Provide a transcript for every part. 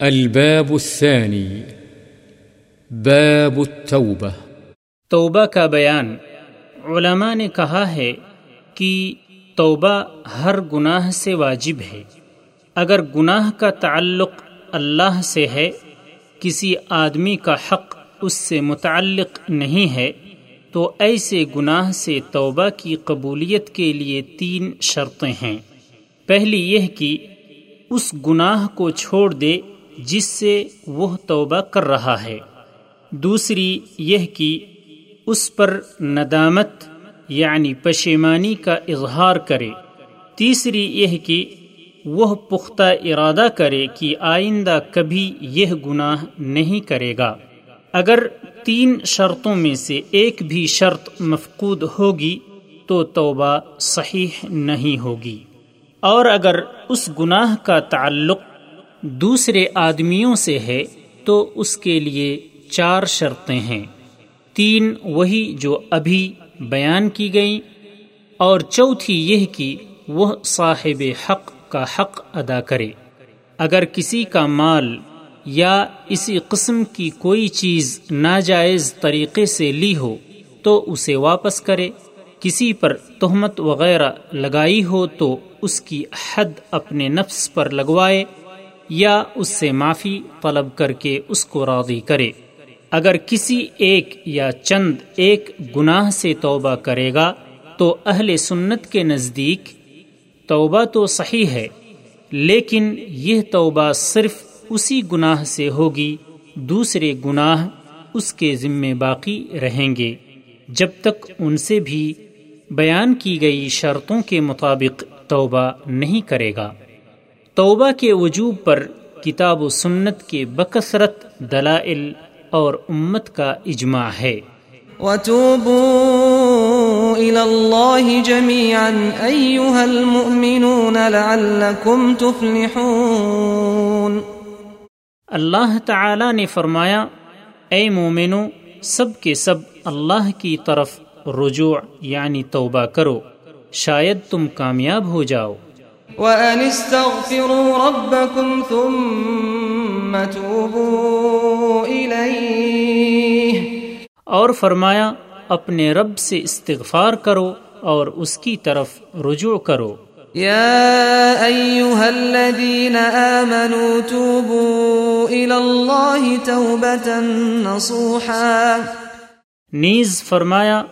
الباب الثاني باب التوبة توبہ کا بیان، علماء نے کہا ہے کہ توبہ ہر گناہ سے واجب ہے۔ اگر گناہ کا تعلق اللہ سے ہے، کسی آدمی کا حق اس سے متعلق نہیں ہے، تو ایسے گناہ سے توبہ کی قبولیت کے لیے تین شرطیں ہیں۔ پہلی یہ کہ اس گناہ کو چھوڑ دے جس سے وہ توبہ کر رہا ہے۔ دوسری یہ کہ اس پر ندامت یعنی پشیمانی کا اظہار کرے۔ تیسری یہ کہ وہ پختہ ارادہ کرے کہ آئندہ کبھی یہ گناہ نہیں کرے گا۔ اگر تین شرطوں میں سے ایک بھی شرط مفقود ہوگی تو توبہ صحیح نہیں ہوگی۔ اور اگر اس گناہ کا تعلق دوسرے آدمیوں سے ہے تو اس کے لیے چار شرطیں ہیں۔ تین وہی جو ابھی بیان کی گئیں اور چوتھی یہ کہ وہ صاحب حق کا حق ادا کرے۔ اگر کسی کا مال یا اسی قسم کی کوئی چیز ناجائز طریقے سے لی ہو تو اسے واپس کرے۔ کسی پر تہمت وغیرہ لگائی ہو تو اس کی حد اپنے نفس پر لگوائے۔ یا اس سے معافی طلب کر کے اس کو راضی کرے۔ اگر کسی ایک یا چند ایک گناہ سے توبہ کرے گا، تو اہل سنت کے نزدیک توبہ تو صحیح ہے، لیکن یہ توبہ صرف اسی گناہ سے ہوگی، دوسرے گناہ اس کے ذمے باقی رہیں گے۔ جب تک ان سے بھی بیان کی گئی شرطوں کے مطابق توبہ نہیں کرے گا۔ توبہ کے وجوب پر کتاب و سنت کے بکثرت دلائل اور امت کا اجماع ہے۔ وتوبوا إلى الله جميعا أيها المؤمنون لعلكم تفلحون۔ اللہ تعالی نے فرمایا اے مومنو سب کے سب اللہ کی طرف رجوع یعنی توبہ کرو شاید تم کامیاب ہو جاؤ۔ وَأَنِ اسْتَغْفِرُوا رَبَّكُمْ ثُمَّ تُوبُوا إِلَيْهِ۔ اور فرمایا اپنے رب سے استغفار کرو اور اس کی طرف رجوع کرو۔ يا أيها الذين آمنوا توبوا إلى الله توبة نصوحا۔ نیز فرمایا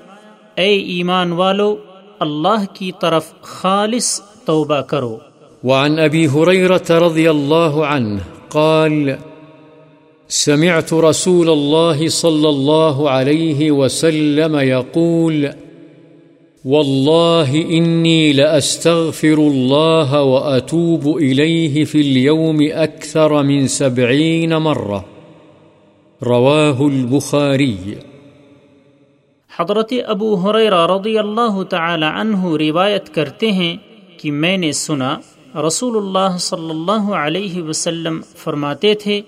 اے ایمان والو اللہ کی طرف خالص توبہ کرو۔ وعن أبي هريرة رضي الله عنه قال سمعت رسول الله صلى الله عليه وسلم يقول والله إني لأستغفر الله وأتوب إليه في اليوم أكثر من سبعين مرة رواه البخاري حضرت ابو حریرہ رضی اللہ تعالی عنہ روایت کرتے ہیں کہ میں نے سنا رسول اللہ صلی اللہ علیہ وسلم فرماتے تھے،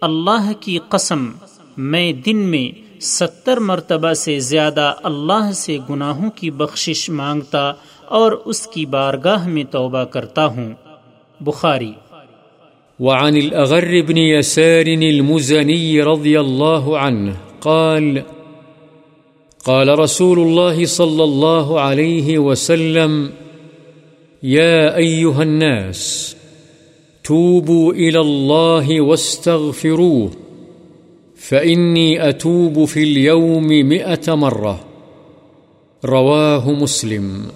اللہ کی قسم، میں دن میں ستر مرتبہ سے زیادہ اللہ سے گناہوں کی بخشش مانگتا اور اس کی بارگاہ میں توبہ کرتا ہوں۔ بخاری۔ وعن الأغر بن يسار المزني رضي الله عنه قال قال رسول الله صلى الله عليه وسلم يا أيها الناس توبوا إلى الله واستغفروه فإني أتوب في اليوم مئة مرة رواه مسلم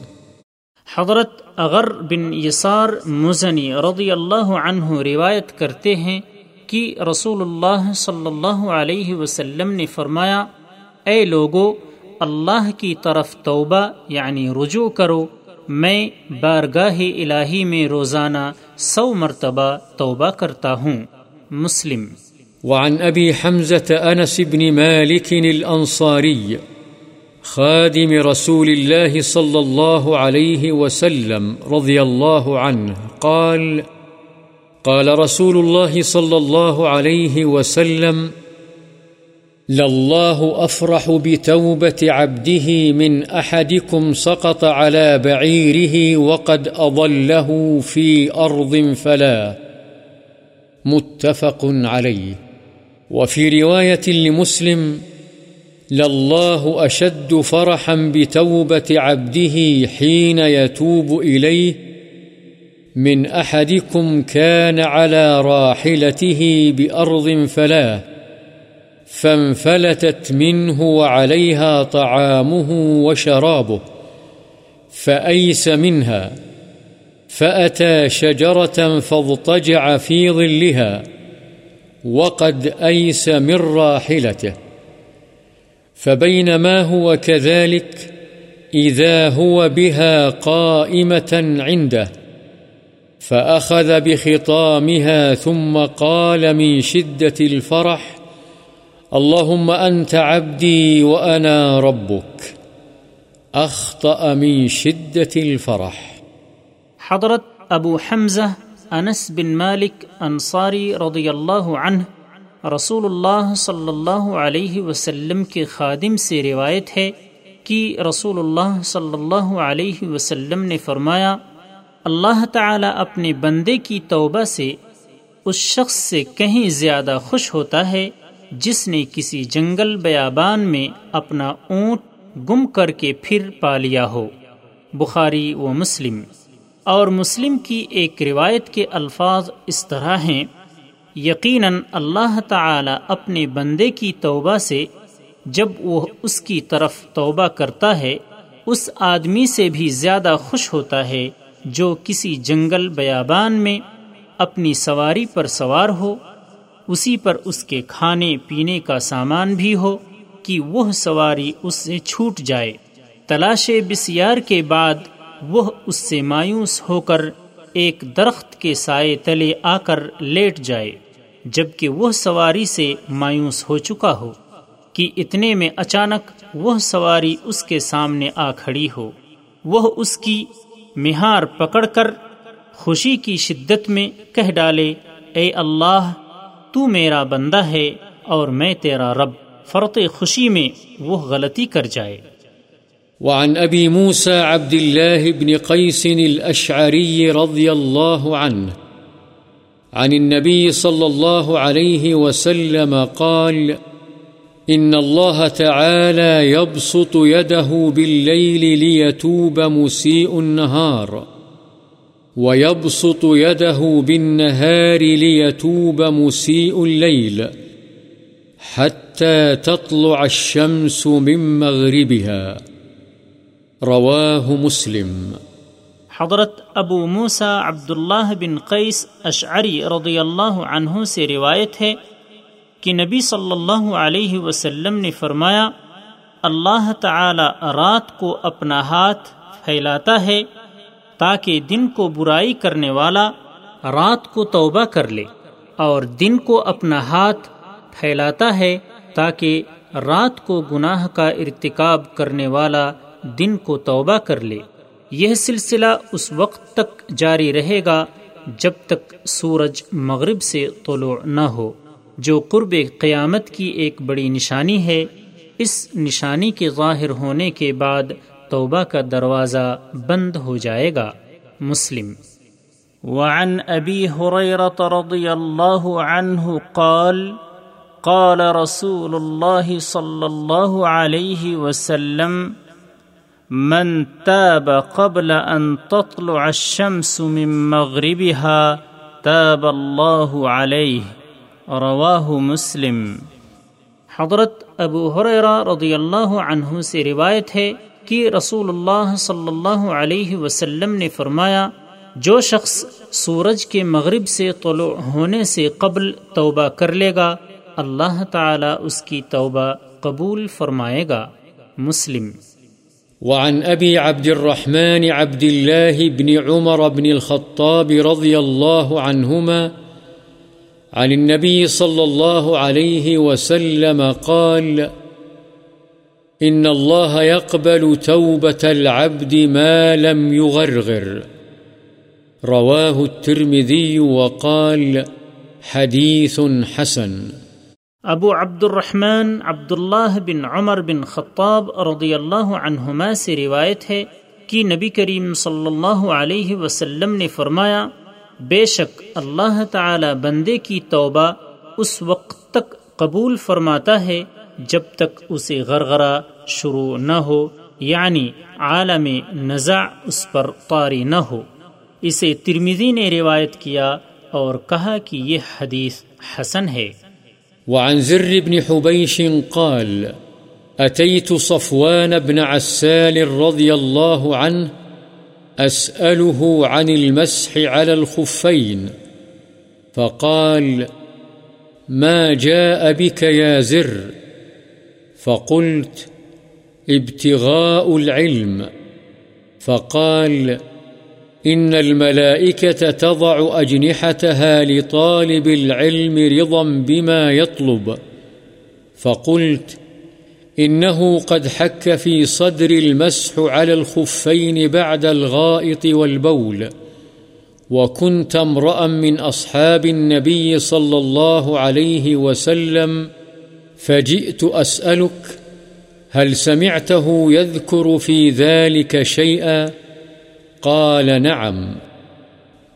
حضرت اغر بن یسار مزنی رضی اللہ عنہ روایت کرتے ہیں کہ رسول اللہ صلی اللہ علیہ وسلم نے فرمایا، اے لوگو، اللہ کی طرف توبہ یعنی رجوع کرو میں بارگاہ الہی میں روزانہ سو مرتبہ توبہ کرتا ہوں۔ مسلم۔ وعن أبي حمزة أنس بن مالك الأنصاري خادم رسول الله صلى الله عليه وسلم رضي الله عنه قال قال رسول الله صلى الله عليه وسلم لله أفرح بتوبة عبده من أحدكم سقط على بعيره وقد أضله في أرض فلا متفق عليه وفي رواية لمسلم لله أشد فرحا بتوبة عبده حين يتوب إليه من أحدكم كان على راحلته بأرض فلاه فانفلتت منه وعليها طعامه وشرابه، فأيس منها، فأتى شجرة فاضطجع في ظلها، وقد أيس من راحلته، فبينما هو كذلك إذا هو بها قائمة عنده، فأخذ بخطامها ثم قال من شدة الفرح اللهم أنت عبدي وأنا ربك. أخطأ من شدة الفرح. حضرت ابو حمزہ انس بن مالک انصاری رضی اللہ عنہ رسول اللہ صلی اللہ علیہ وسلم کے خادم سے روایت ہے کہ رسول اللہ صلی اللہ علیہ وسلم نے فرمایا، اللہ تعالی اپنے بندے کی توبہ سے اس شخص سے کہیں زیادہ خوش ہوتا ہے جس نے کسی جنگل بیابان میں اپنا اونٹ گم کر کے پھر پا لیا ہو۔ بخاری و مسلم۔ اور مسلم کی ایک روایت کے الفاظ اس طرح ہیں۔ یقیناً اللہ تعالی اپنے بندے کی توبہ سے جب وہ اس کی طرف توبہ کرتا ہے، اس آدمی سے بھی زیادہ خوش ہوتا ہے جو کسی جنگل بیابان میں اپنی سواری پر سوار ہو اسی پر اس کے کھانے پینے کا سامان بھی ہو کہ وہ سواری اس سے چھوٹ جائے۔ تلاش بسیار کے بعد وہ اس سے مایوس ہو کر ایک درخت کے سائے تلے آ کر لیٹ جائے، جبکہ وہ سواری سے مایوس ہو چکا ہو کہ اتنے میں اچانک وہ سواری اس کے سامنے آ کھڑی ہو۔ وہ اس کی مہار پکڑ کر خوشی کی شدت میں کہہ ڈالے، اے اللہ تو میرا بندہ ہے اور میں تیرا رب۔ فرط خوشی میں وہ غلطی کر جائے۔ وعن أبي موسى عبد الله بن قيس الأشعري رضي الله عنه عن النبي صلى الله عليه وسلم قال إن الله تعالى يبسط يده بالليل ليتوب مسيء النهار ويبسط يده بالنهار ليتوب مسيء الليل حتى تطلع الشمس من مغربها رواه مسلم حضرت ابو موسا عبداللہ بن قیس اشعری رضی اللہ عنہ سے روایت ہے کہ نبی صلی اللہ علیہ وسلم نے فرمایا، اللہ تعالی رات کو اپنا ہاتھ پھیلاتا ہے تاکہ دن کو برائی کرنے والا رات کو توبہ کر لے اور دن کو اپنا ہاتھ پھیلاتا ہے تاکہ رات کو گناہ کا ارتکاب کرنے والا دن کو توبہ کر لے۔ یہ سلسلہ اس وقت تک جاری رہے گا جب تک سورج مغرب سے طلوع نہ ہو، جو قرب قیامت کی ایک بڑی نشانی ہے۔ اس نشانی کے ظاہر ہونے کے بعد توبہ کا دروازہ بند ہو جائے گا۔ مسلم۔ وعن ابی رضی اللہ عنہ قال قال رسول اللہ صلی اللہ علیہ وسلم، من تاب قبل أن تطلع الشمس من مغربها، تاب الله عليه رواه مسلم۔ حضرت ابو حریرہ رضی اللہ عنہ سے روایت ہے کہ رسول اللہ صلی اللہ علیہ وسلم نے فرمایا، جو شخص سورج کے مغرب سے طلوع ہونے سے قبل توبہ کر لے گا، اللہ تعالی اس کی توبہ قبول فرمائے گا۔ مسلم۔ وعن أبي عبد الرحمن عبد الله بن عمر بن الخطاب رضي الله عنهما عن النبي صلى الله عليه وسلم قال إن الله يقبل توبة العبد ما لم يغرغر. رواه الترمذي وقال حديث حسن. ابو عبد الرحمن عبداللہ بن عمر بن خطاب رضی اللہ عنہما سے روایت ہے کہ نبی کریم صلی اللہ علیہ وسلم نے فرمایا، بے شک اللہ تعالی بندے کی توبہ اس وقت تک قبول فرماتا ہے جب تک اسے غرغرہ شروع نہ ہو یعنی عالم نزع اس پر طاری نہ ہو۔ اسے ترمیزی نے روایت کیا اور کہا کہ یہ حدیث حسن ہے۔ وعن زر بن حبيش قال، أتيت صفوان بن عسال رضي الله عنه أسأله عن المسح على الخفين، فقال، ما جاء بك يا زر؟ فقلت ابتغاء العلم، فقال، إن الملائكة تضع أجنحتها لطالب العلم رضا بما يطلب. فقلت، إنه قد حك في صدر المسح على الخفين بعد الغائط والبول، وكنت امرأ من أصحاب النبي صلى الله عليه وسلم، فجئت أسألك هل سمعته يذكر في ذلك شيئا؟ قال نعم.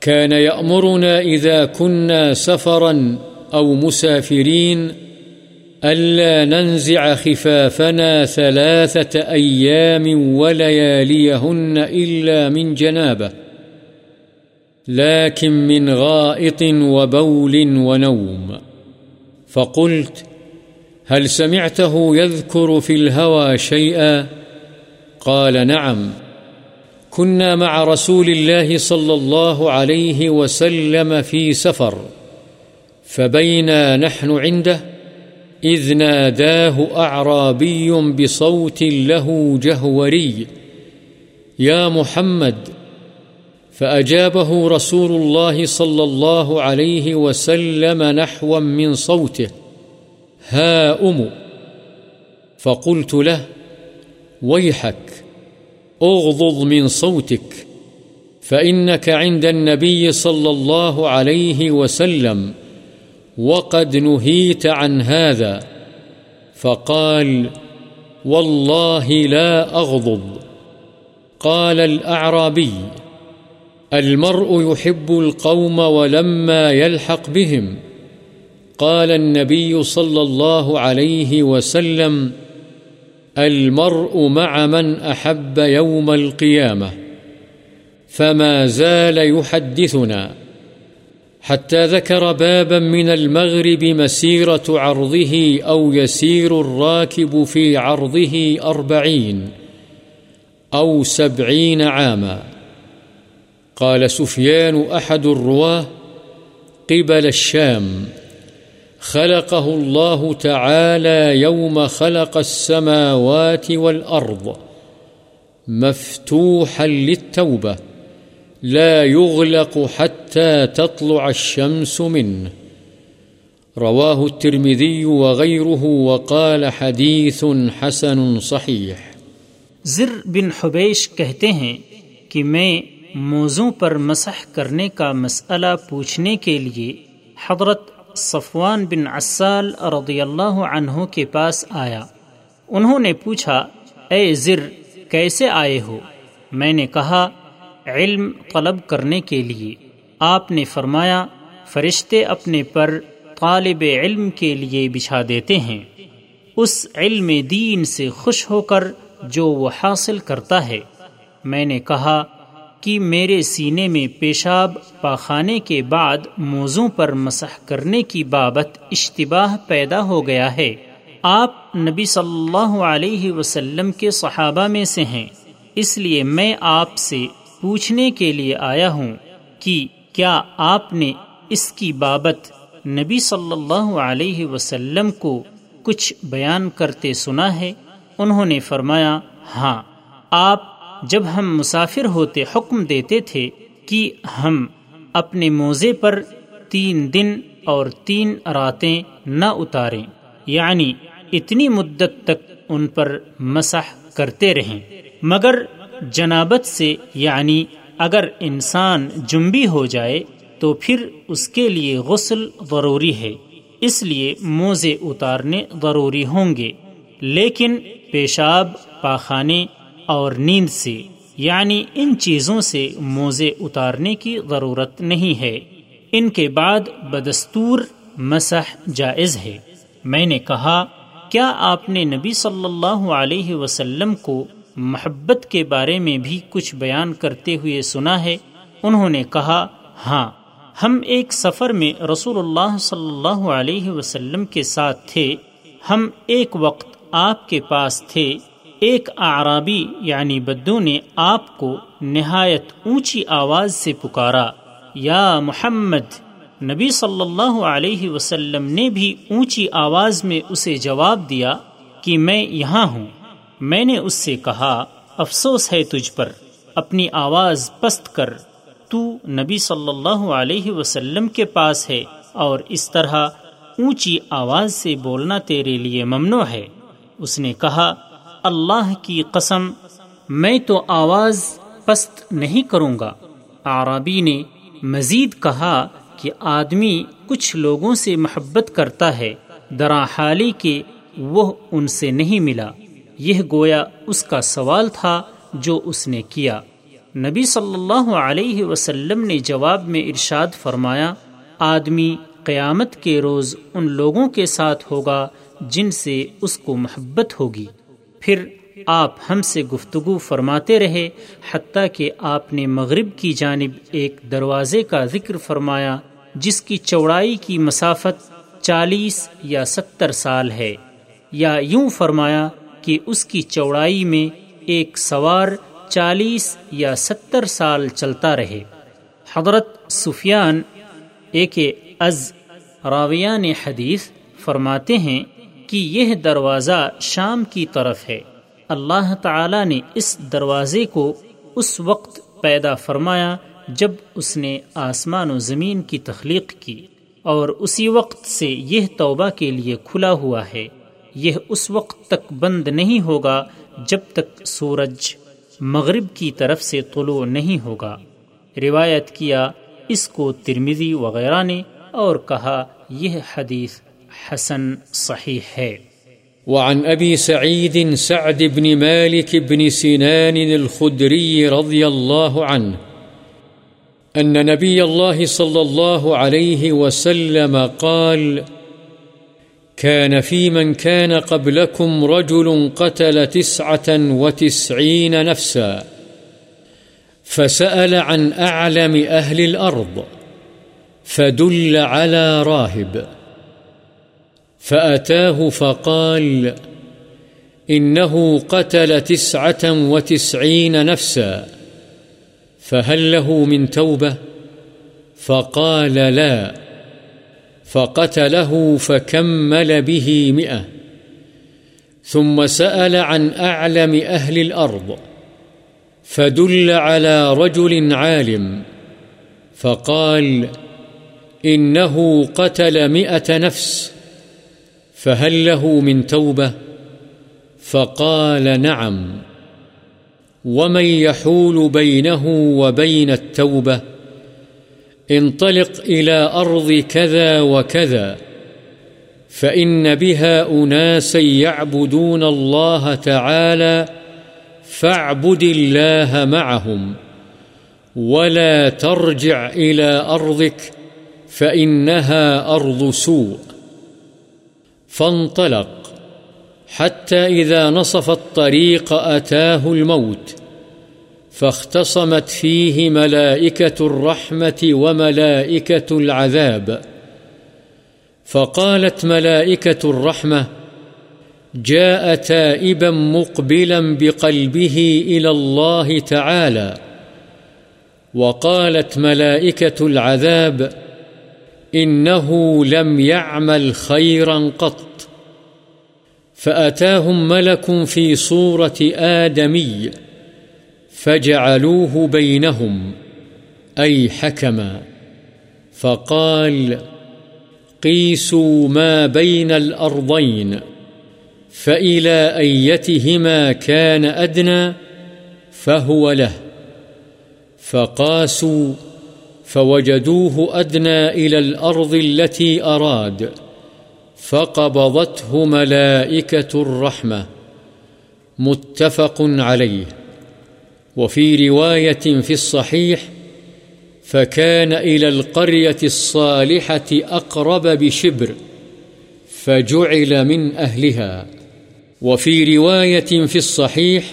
كان يأمرنا إذا كنا سفرا أو مسافرين ألا ننزع خفافنا ثلاثة أيام ولياليهن إلا من جنابه لكن من غائط وبول ونوم. فقلت هل سمعته يذكر في الهوى شيئا؟ قال نعم. كنا مع رسول الله صلى الله عليه وسلم في سفر، فبينا نحن عنده، إذ ناداه أعرابي بصوت له جهوري، يا محمد. فأجابه رسول الله صلى الله عليه وسلم نحوا من صوته ها أم. فقلت له، ويحك اغضض من صوتك، فإنك عند النبي صلى الله عليه وسلم، وقد نهيت عن هذا. فقال، والله لا أغضض. قال الأعرابي، المرء يحب القوم ولما يلحق بهم. قال النبي صلى الله عليه وسلم، المرء مع من أحب يوم القيامة، فما زال يحدثنا، حتى ذكر بابا من المغرب مسيرة عرضه أو يسير الراكب في عرضه أربعين أو سبعين عاما. قال سفيان أحد الرواه قبل الشام. خلقه الله تعالى يوم خلق السماوات والأرض مفتوحا للتوبة، لا يغلق حتى تطلع الشمس منه. رواه الترمذي وغيره وقال حديث حسن صحيح. زر بن حبیش کہتے ہیں کہ میں موضوع پر مسح کرنے کا مسئلہ پوچھنے کے لیے حضرت صفوان بن عسال رضی اللہ عنہ کے پاس آیا۔ انہوں نے پوچھا، اے زر، کیسے آئے ہو؟ میں نے کہا، علم طلب کرنے کے لیے۔ آپ نے فرمایا، فرشتے اپنے پر طالب علم کے لیے بچھا دیتے ہیں۔ اس علم دین سے خوش ہو کر جو وہ حاصل کرتا ہے۔ میں نے کہا کہ میرے سینے میں پیشاب پاخانے کے بعد موضوع پر مسح کرنے کی بابت اشتباہ پیدا ہو گیا ہے۔ آپ نبی صلی اللہ علیہ وسلم کے صحابہ میں سے ہیں۔ اس لیے میں آپ سے پوچھنے کے لیے آیا ہوں کہ کیا آپ نے اس کی بابت نبی صلی اللہ علیہ وسلم کو کچھ بیان کرتے سنا ہے؟ انہوں نے فرمایا ہاں آپ جب ہم مسافر ہوتے حکم دیتے تھے کہ ہم اپنے موزے پر تین دن اور تین راتیں نہ اتاریں یعنی اتنی مدت تک ان پر مسح کرتے رہیں۔ مگر جنابت سے یعنی اگر انسان جنبی ہو جائے تو پھر اس کے لیے غسل ضروری ہے۔ اس لیے موزے اتارنے ضروری ہوں گے۔ لیکن پیشاب، پاخانے اور نیند سے یعنی ان چیزوں سے موزے اتارنے کی ضرورت نہیں ہے۔ ان کے بعد بدستور مسح جائز ہے۔ میں نے کہا، کیا آپ نے نبی صلی اللہ علیہ وسلم کو محبت کے بارے میں بھی کچھ بیان کرتے ہوئے سنا ہے؟ انہوں نے کہا ہاں ہم ایک سفر میں رسول اللہ صلی اللہ علیہ وسلم کے ساتھ تھے۔ ہم ایک وقت آپ کے پاس تھے۔ ایک اعرابی یعنی بدو نے آپ کو نہایت اونچی آواز سے پکارا، یا محمد، نبی صلی اللہ علیہ وسلم نے بھی اونچی آواز میں اسے جواب دیا کہ میں یہاں ہوں۔ میں نے اس سے کہا، افسوس ہے تجھ پر، اپنی آواز پست کر۔ تو نبی صلی اللہ علیہ وسلم کے پاس ہے اور اس طرح اونچی آواز سے بولنا تیرے لیے ممنوع ہے۔ اس نے کہا اللہ کی قسم، میں تو آواز پست نہیں کروں گا۔ آرابی نے مزید کہا کہ آدمی کچھ لوگوں سے محبت کرتا ہے، درا حالی کے وہ ان سے نہیں ملا۔ یہ گویا اس کا سوال تھا جو اس نے کیا۔ نبی صلی اللہ علیہ وسلم نے جواب میں ارشاد فرمایا، آدمی قیامت کے روز ان لوگوں کے ساتھ ہوگا جن سے اس کو محبت ہوگی۔ پھر آپ ہم سے گفتگو فرماتے رہے، حتیٰ کہ آپ نے مغرب کی جانب ایک دروازے کا ذکر فرمایا، جس کی چوڑائی کی مسافت چالیس یا ستر سال ہے۔ یا یوں فرمایا کہ اس کی چوڑائی میں ایک سوار چالیس یا ستر سال چلتا رہے۔ حضرت سفیان ایک از راویان حدیث، فرماتے ہیں کہ یہ دروازہ شام کی طرف ہے۔ اللہ تعالی نے اس دروازے کو اس وقت پیدا فرمایا جب اس نے آسمان و زمین کی تخلیق کی اور اسی وقت سے یہ توبہ کے لیے کھلا ہوا ہے۔ یہ اس وقت تک بند نہیں ہوگا جب تک سورج مغرب کی طرف سے طلوع نہیں ہوگا۔ روایت کیا اس کو ترمیزی وغیرہ نے اور کہا یہ حدیث حسن صحیح ہے۔ وعن أبي سعيد سعد بن مالك بن سنان الخدري رضي الله عنه أن نبي الله صلى الله عليه وسلم قال كان في من كان قبلكم رجل قتل تسعة وتسعين نفسا، فسأل عن أعلم أهل الأرض، فدل على راهب. فأتاه فقال إنه قتل تسعة وتسعين نفسا فهل له من توبة فقال لا فقتله فكمل به مئة ثم سأل عن أعلم أهل الأرض فدل على رجل عالم فقال إنه قتل مئة نفس فهل له من توبة؟ فقال نعم. ومن يحول بينه وبين التوبة؟ انطلق إلى أرض كذا وكذا. فإن بها أناسا يعبدون الله تعالى فاعبد الله معهم. ولا ترجع إلى أرضك فإنها أرض سوء. فانطلق حتى إذا نصف الطريق أتاه الموت، فاختصمت فيه ملائكة الرحمة وملائكة العذاب. فقالت ملائكة الرحمة جاء تائبا مقبلا بقلبه إلى الله تعالى. وقالت ملائكة العذاب إنه لم يعمل خيرا قط. فأتاهم ملك في صورة آدمي فجعلوه بينهم أي حكما فقال قيسوا ما بين الأرضين فإلى أيتهما كان أدنى فهو له فقاسوا فوجدوه أدنى إلى الأرض التي أراد فقبضته ملائكة الرحمة متفق عليه. وفي رواية في الصحيح، فكان إلى القرية الصالحة أقرب بشبر، فجعل من أهلها. وفي رواية في الصحيح،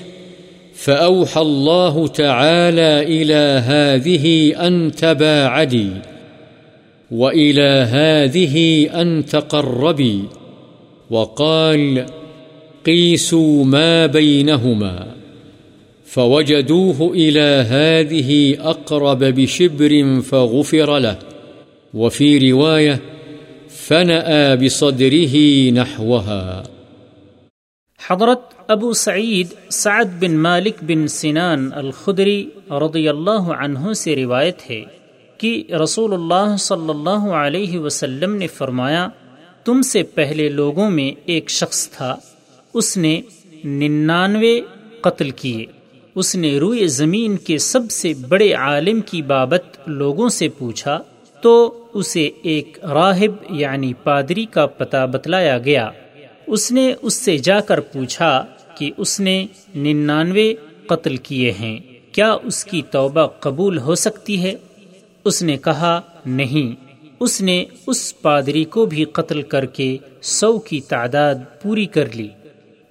فأوحى الله تعالى إلى هذه أن تباعدي. وإلى هذه أن تقربي وقال، قيسوا ما بينهما، فوجدوه إلى هذه أقرب بشبر فغفر له، وفي رواية فنأى بصدره نحوها. حضرت ابو سعید سعد بن مالک بن سنان الخدری رضی اللہ عنہ سے روایت ہے کہ رسول اللہ صلی اللہ علیہ وسلم نے فرمایا، تم سے پہلے لوگوں میں ایک شخص تھا، اس نے ننانوے قتل کیے۔ اس نے روئے زمین کے سب سے بڑے عالم کی بابت لوگوں سے پوچھا، تو اسے ایک راہب یعنی پادری کا پتہ بتلایا گیا۔ اس نے اس سے جا کر پوچھا کہ اس نے ننانوے قتل کیے ہیں، کیا اس کی توبہ قبول ہو سکتی ہے؟ اس نے کہا، نہیں. اس نے اس پادری کو بھی قتل کر کے سو کی تعداد پوری کر لی۔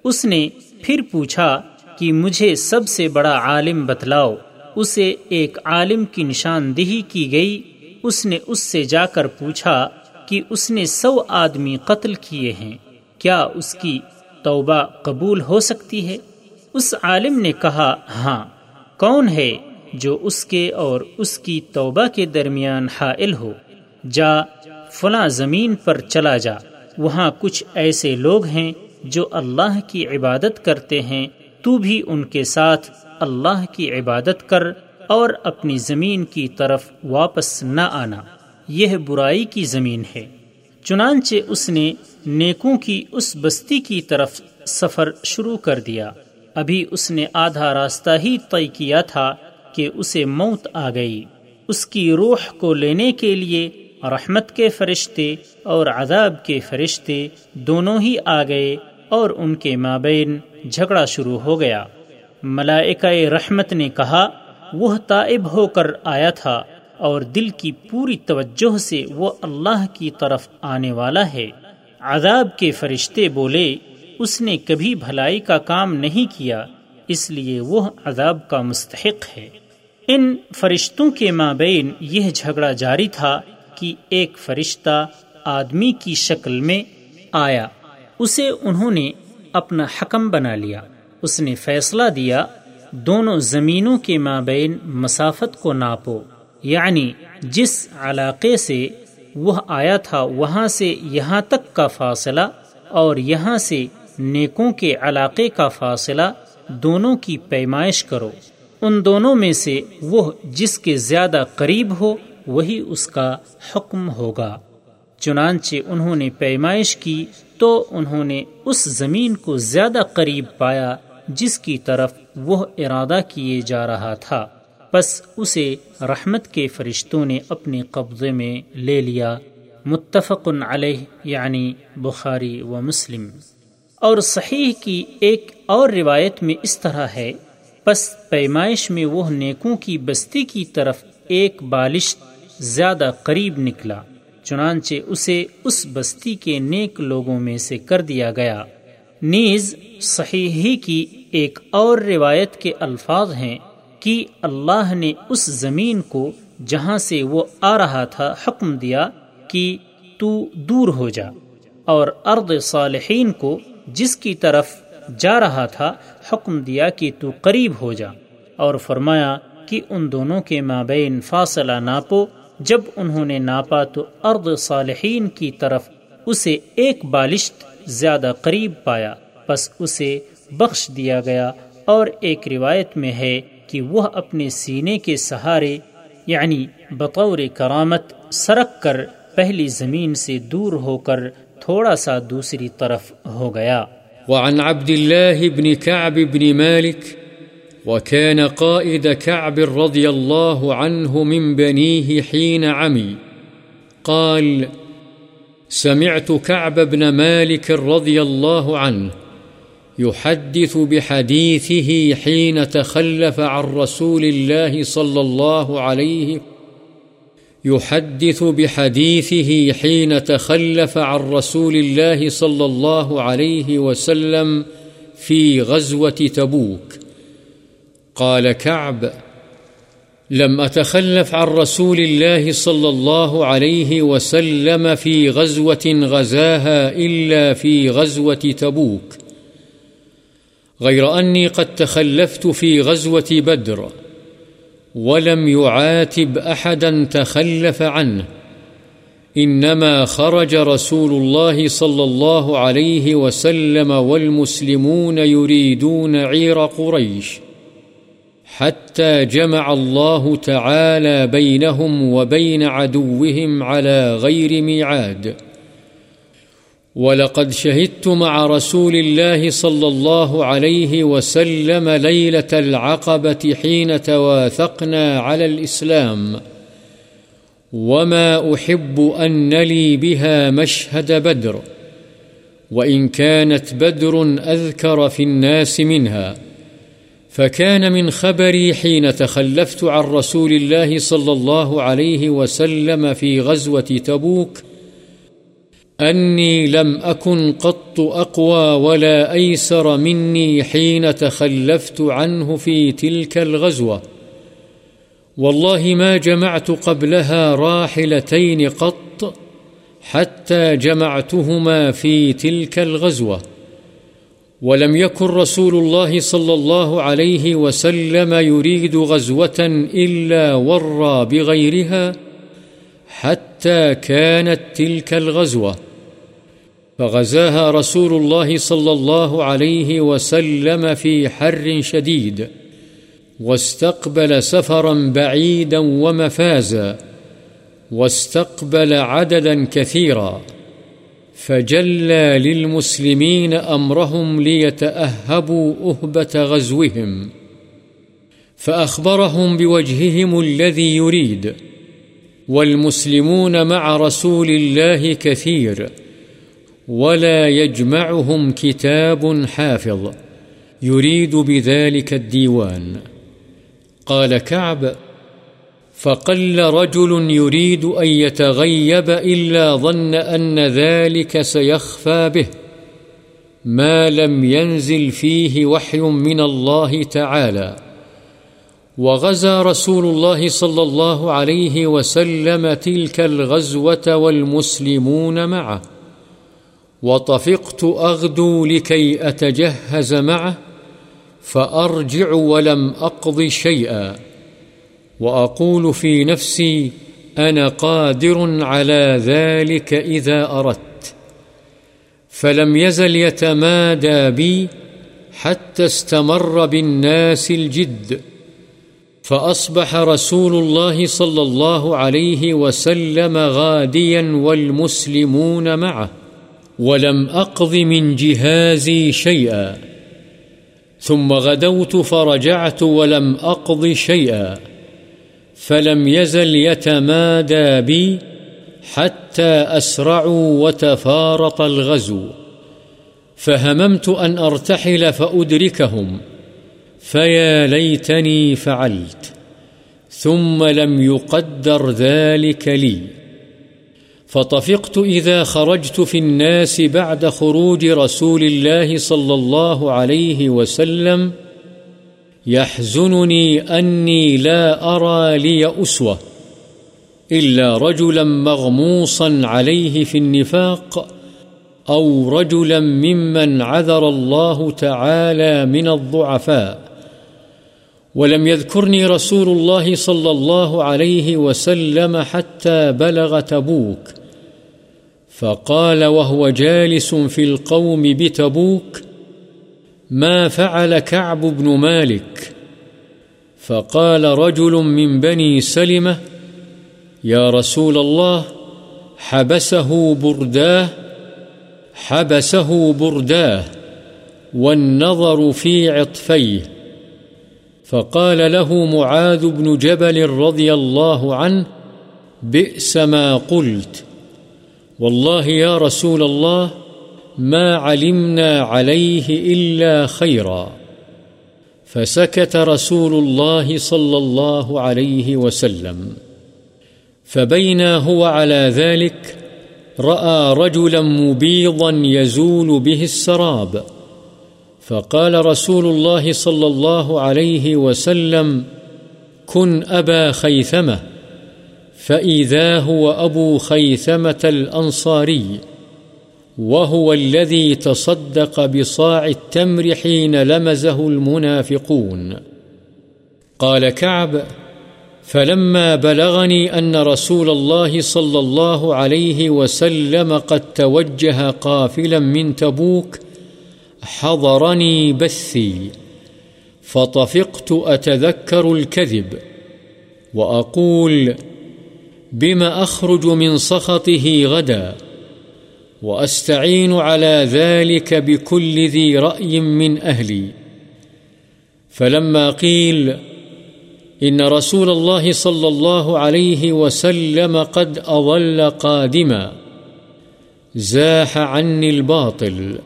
اس نے پھر پوچھا کہ مجھے سب سے بڑا عالم بتلاؤ، اسے ایک عالم کی نشاندہی کی گئی؟ اس نے اس سے جا کر پوچھا کہ اس نے سو آدمی قتل کیے ہیں، کیا اس کی توبہ قبول ہو سکتی ہے؟ اس عالم نے کہا ہاں۔ کون ہے؟ جو اس کے اور اس کی توبہ کے درمیان حائل ہو، جا فلاں زمین پر چلا جا۔ وہاں کچھ ایسے لوگ ہیں جو اللہ کی عبادت کرتے ہیں، تو بھی ان کے ساتھ اللہ کی عبادت کر اور اپنی زمین کی طرف واپس نہ آنا۔ یہ برائی کی زمین ہے۔ چنانچہ اس نے نیکوں کی اس بستی کی طرف سفر شروع کر دیا۔ ابھی اس نے آدھا راستہ ہی طے کیا تھا۔ کہ اسے موت آ گئی۔ اس کی روح کو لینے کے لیے رحمت کے فرشتے اور عذاب کے فرشتے دونوں ہی آ گئے اور ان کے مابین جھگڑا شروع ہو گیا۔ ملائکہ رحمت نے کہا، وہ طائب ہو کر آیا تھا اور دل کی پوری توجہ سے وہ اللہ کی طرف آنے والا ہے۔ عذاب کے فرشتے بولے، اس نے کبھی بھلائی کا کام نہیں کیا، اس لیے وہ عذاب کا مستحق ہے۔ ان فرشتوں کے مابین یہ جھگڑا جاری تھا کہ ایک فرشتہ آدمی کی شکل میں آیا۔ اسے انہوں نے اپنا حکم بنا لیا۔ اس نے فیصلہ دیا، دونوں زمینوں کے مابین مسافت کو ناپو۔ یعنی جس علاقے سے وہ آیا تھا، وہاں سے یہاں تک کا فاصلہ اور یہاں سے نیکوں کے علاقے کا فاصلہ دونوں کی پیمائش کرو۔ ان دونوں میں سے وہ جس کے زیادہ قریب ہو، وہی اس کا حکم ہوگا۔ چنانچہ انہوں نے پیمائش کی تو انہوں نے اس زمین کو زیادہ قریب پایا جس کی طرف وہ ارادہ کیے جا رہا تھا۔ بس اسے رحمت کے فرشتوں نے اپنے قبضے میں لے لیا۔ متفق علیہ یعنی بخاری و مسلم۔ اور صحیح کی ایک اور روایت میں اس طرح ہے۔ پس پیمائش میں وہ نیکوں کی بستی کی طرف ایک بالش زیادہ قریب نکلا، چنانچہ اسے اس بستی کے نیک لوگوں میں سے کر دیا گیا۔ نیز صحیح کی ایک اور روایت کے الفاظ ہیں کہ اللہ نے اس زمین کو جہاں سے وہ آ رہا تھا حکم دیا کہ تو دور ہو جا اور ارد صالحین کو جس کی طرف جا رہا تھا، حکم دیا کہ تو قریب ہو جا۔ اور فرمایا کہ ان دونوں کے مابین فاصلہ ناپو، جب انہوں نے ناپا تو ارد صالحین کی طرف اسے ایک بالشت زیادہ قریب پایا۔ بس اسے بخش دیا گیا۔ اور ایک روایت میں ہے کہ وہ اپنے سینے کے سہارے یعنی بطور کرامت، سرک کر پہلی زمین سے دور ہو کر تھوڑا سا دوسری طرف ہو گیا۔ وعن عبد الله بن كعب بن مالك وكان قائد كعب رضي الله عنه من بنيه حين عمي. قال سمعت كعب بن مالك رضي الله عنه يحدث بحديثه حين تخلف عن رسول الله صلى الله عليه يحدث بحديثه حين تخلف عن رسول الله صلى الله عليه وسلم في غزوة تبوك. قال كعب، لم أتخلف عن رسول الله صلى الله عليه وسلم في غزوة غزاها إلا في غزوة تبوك. غير أني قد تخلفت في غزوة بدر. ولم يعاتب أحدا تخلف عنه. إنما خرج رسول الله صلى الله عليه وسلم والمسلمون يريدون عير قريش حتى جمع الله تعالى بينهم وبين عدوهم على غير ميعاد. ولقد شهدت مع رسول الله صلى الله عليه وسلم ليلة العقبة حين تواثقنا على الإسلام. وما أحب أن لي بها مشهد بدر، وإن كانت بدر أذكر في الناس منها. فكان من خبري حين تخلفت عن رسول الله صلى الله عليه وسلم في غزوة تبوك أني لم أكن قط أقوى ولا أيسر مني حين تخلفت عنه في تلك الغزوة. والله ما جمعت قبلها راحلتين قط حتى جمعتهما في تلك الغزوة. ولم يكن رسول الله صلى الله عليه وسلم يريد غزوة إلا ورى بغيرها حتى كانت تلك الغزوة. فغزاها رسول الله صلى الله عليه وسلم في حر شديد واستقبل سفرا بعيدا ومفازا واستقبل عددا كثيرا فجلى للمسلمين أمرهم ليتأهبوا أهبة غزوهم فأخبرهم بوجههم الذي يريد والمسلمون مع رسول الله كثير ولا يجمعهم كتاب حافظ. يريد بذلك الديوان. قال كعب، فقل رجل يريد أن يتغيب إلا ظن أن ذلك سيخفى به. ما لم ينزل فيه وحي من الله تعالى. وغزى رسول الله صلى الله عليه وسلم تلك الغزوة والمسلمون معه. وطفقت أغدو لكي أتجهز معه، فأرجع ولم أقض شيئا. وأقول في نفسي، أنا قادر على ذلك إذا أردت. فلم يزل يتمادى بي حتى استمر بالناس الجد. فأصبح رسول الله صلى الله عليه وسلم غاديا والمسلمون معه. ولم أقض من جهازي شيئا. ثم غدوت فرجعت ولم أقض شيئا. فلم يزل يتمادى بي حتى أسرعوا وتفارط الغزو. فهممت أن أرتحل فأدركهم. فيا ليتني فعلت. ثم لم يقدر ذلك لي. فطفقت إذا خرجت في الناس بعد خروج رسول الله صلى الله عليه وسلم، يحزنني أني لا أرى لي أسوة، إلا رجلا مغموصا عليه في النفاق، أو رجلا ممن عذر الله تعالى من الضعفاء. ولم يذكرني رسول الله صلى الله عليه وسلم حتى بلغ تبوك. فقال وهو جالس في القوم بتبوك، ما فعل كعب بن مالك؟ فقال رجل من بني سلمة، يا رسول الله، حبسه برداه حبسه برداه، والنظر في عطفيه. فقال له معاذ بن جبل رضي الله عنه، بئس ما قلت. والله يا رسول الله ما علمنا عليه إلا خيرا. فسكت رسول الله صلى الله عليه وسلم. فبينا هو على ذلك رأى رجلا مبيضا يزول به السراب. فقال رسول الله صلى الله عليه وسلم كن أبا خيثمة. فإذا هو أبو خيثمة الأنصاري وهو الذي تصدق بصاع التمر حين لمزه المنافقون قال كعب فلما بلغني أن رسول الله صلى الله عليه وسلم قد توجه قافلا من تبوك حضرني بثي فطفقت أتذكر الكذب وأقول بما أخرج من سخطه غدا، وأستعين على ذلك بكل ذي رأي من أهلي. فلما قيل، إن رسول الله صلى الله عليه وسلم قد أظل قادما، زاح عني الباطل،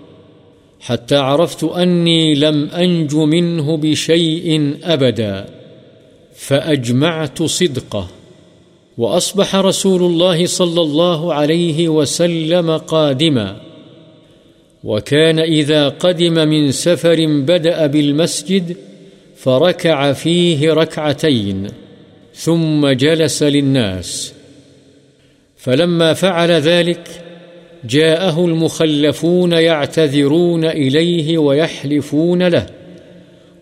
حتى عرفت أني لم أنج منه بشيء أبدا، فأجمعت صدقه. وأصبح رسول الله صلى الله عليه وسلم قادما. وكان إذا قدم من سفر بدأ بالمسجد فركع فيه ركعتين، ثم جلس للناس. فلما فعل ذلك، جاءه المخلفون يعتذرون إليه ويحلفون له.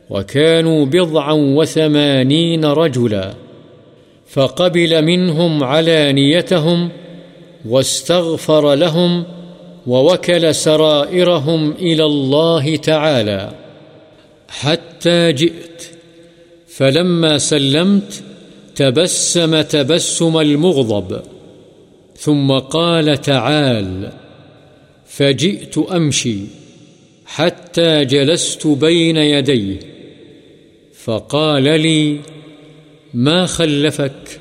وكانوا بضعا وثمانين رجلا. فقبل منهم علانيتهم واستغفر لهم ووكل سرائرهم إلى الله تعالى حتى جئت. فلما سلمت تبسم تبسم المغضب. ثم قال تعال. فجئت أمشي حتى جلست بين يديه. فقال لي ما خلفك؟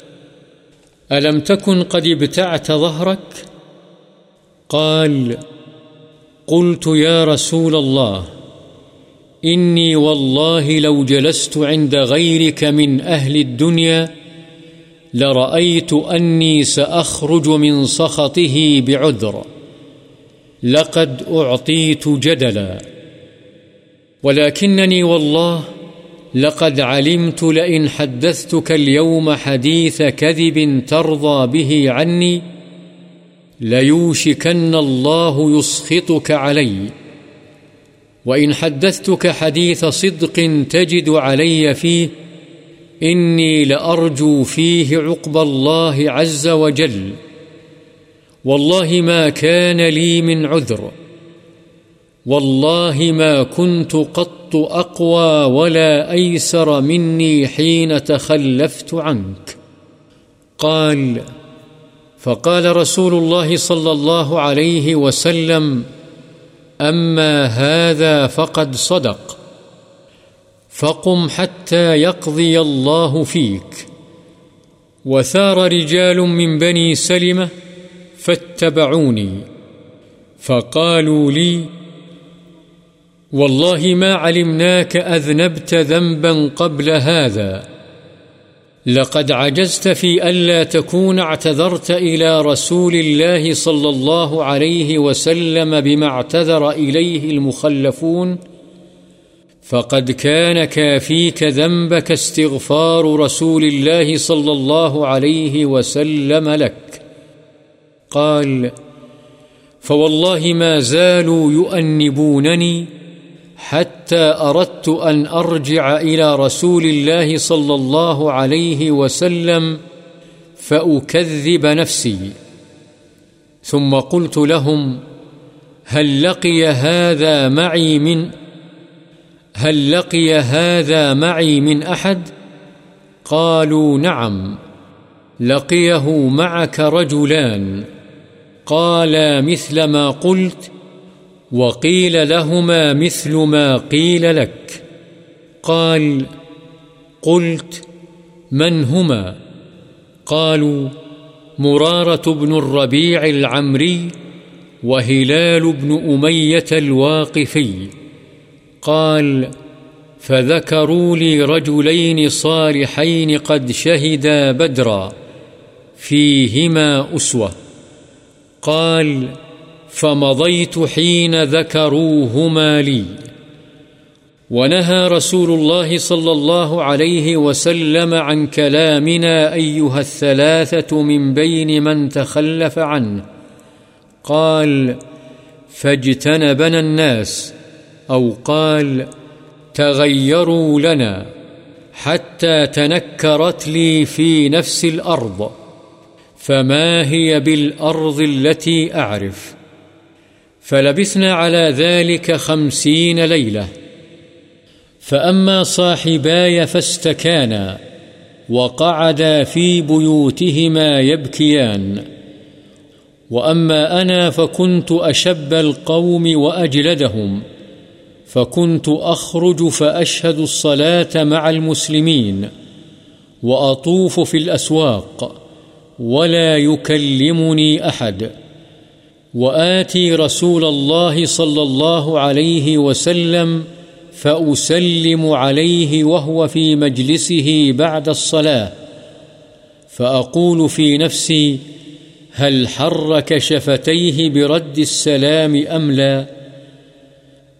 ألم تكن قد ابتعت ظهرك؟ قال، قلت يا رسول الله، إني والله لو جلست عند غيرك من أهل الدنيا لرأيت أني سأخرج من سخطه بعذر، لقد أعطيت جدلا، ولكنني والله لقد علمت لئن حدثتك اليوم حديث كذب ترضى به عني ليوشكن الله يسخطك علي. وإن حدثتك حديث صدق تجد علي فيه، إني لأرجو فيه عقب الله عز وجل. والله ما كان لي من عذر. والله ما كنت قط أقوى ولا أيسر مني حين تخلفت عنك. قال، فقال رسول الله صلى الله عليه وسلم، أما هذا فقد صدق، فقم حتى يقضي الله فيك. وثار رجال من بني سلمة فاتبعوني، فقالوا لي والله ما علمناك أذنبت ذنبا قبل هذا. لقد عجزت في ألا تكون اعتذرت إلى رسول الله صلى الله عليه وسلم بما اعتذر إليه المخلفون. فقد كان كافيك ذنبك استغفار رسول الله صلى الله عليه وسلم لك. قال فوالله ما زالوا يؤنبونني حتى أردت أن أرجع إلى رسول الله صلى الله عليه وسلم فأكذب نفسي. ثم قلت لهم، هل لقي هذا معي من، هل لقي هذا معي من أحد؟ قالوا، نعم، لقيه معك رجلان. قالا مثل ما قلت وقيل لهما مثل ما قيل لك. قال، قلت، من هما؟ قالوا، مرارة بن الربيع العمري وهلال بن أمية الواقفي. قال، فذكروا لي رجلين صالحين قد شهدا بدرا، فيهما أسوة. قال فمضيت حين ذكروهما لي. ونهى رسول الله صلى الله عليه وسلم عن كلامنا أيها الثلاثة من بين من تخلف عنه. قال فاجتنبنا الناس. أو قال تغيروا لنا حتى تنكرت لي في نفس الأرض. فما هي بالأرض التي أعرف؟ فلبثنا على ذلك خمسين ليلة. فأما صاحباي فاستكانا وقعدا في بيوتهما يبكيان. وأما أنا فكنت أشب القوم وأجلدهم. فكنت أخرج فأشهد الصلاة مع المسلمين. وأطوف في الأسواق. ولا يكلمني أحد. وآتي رسول الله صلى الله عليه وسلم فأسلم عليه وهو في مجلسه بعد الصلاة. فأقول في نفسي، هل حرك شفتيه برد السلام أم لا؟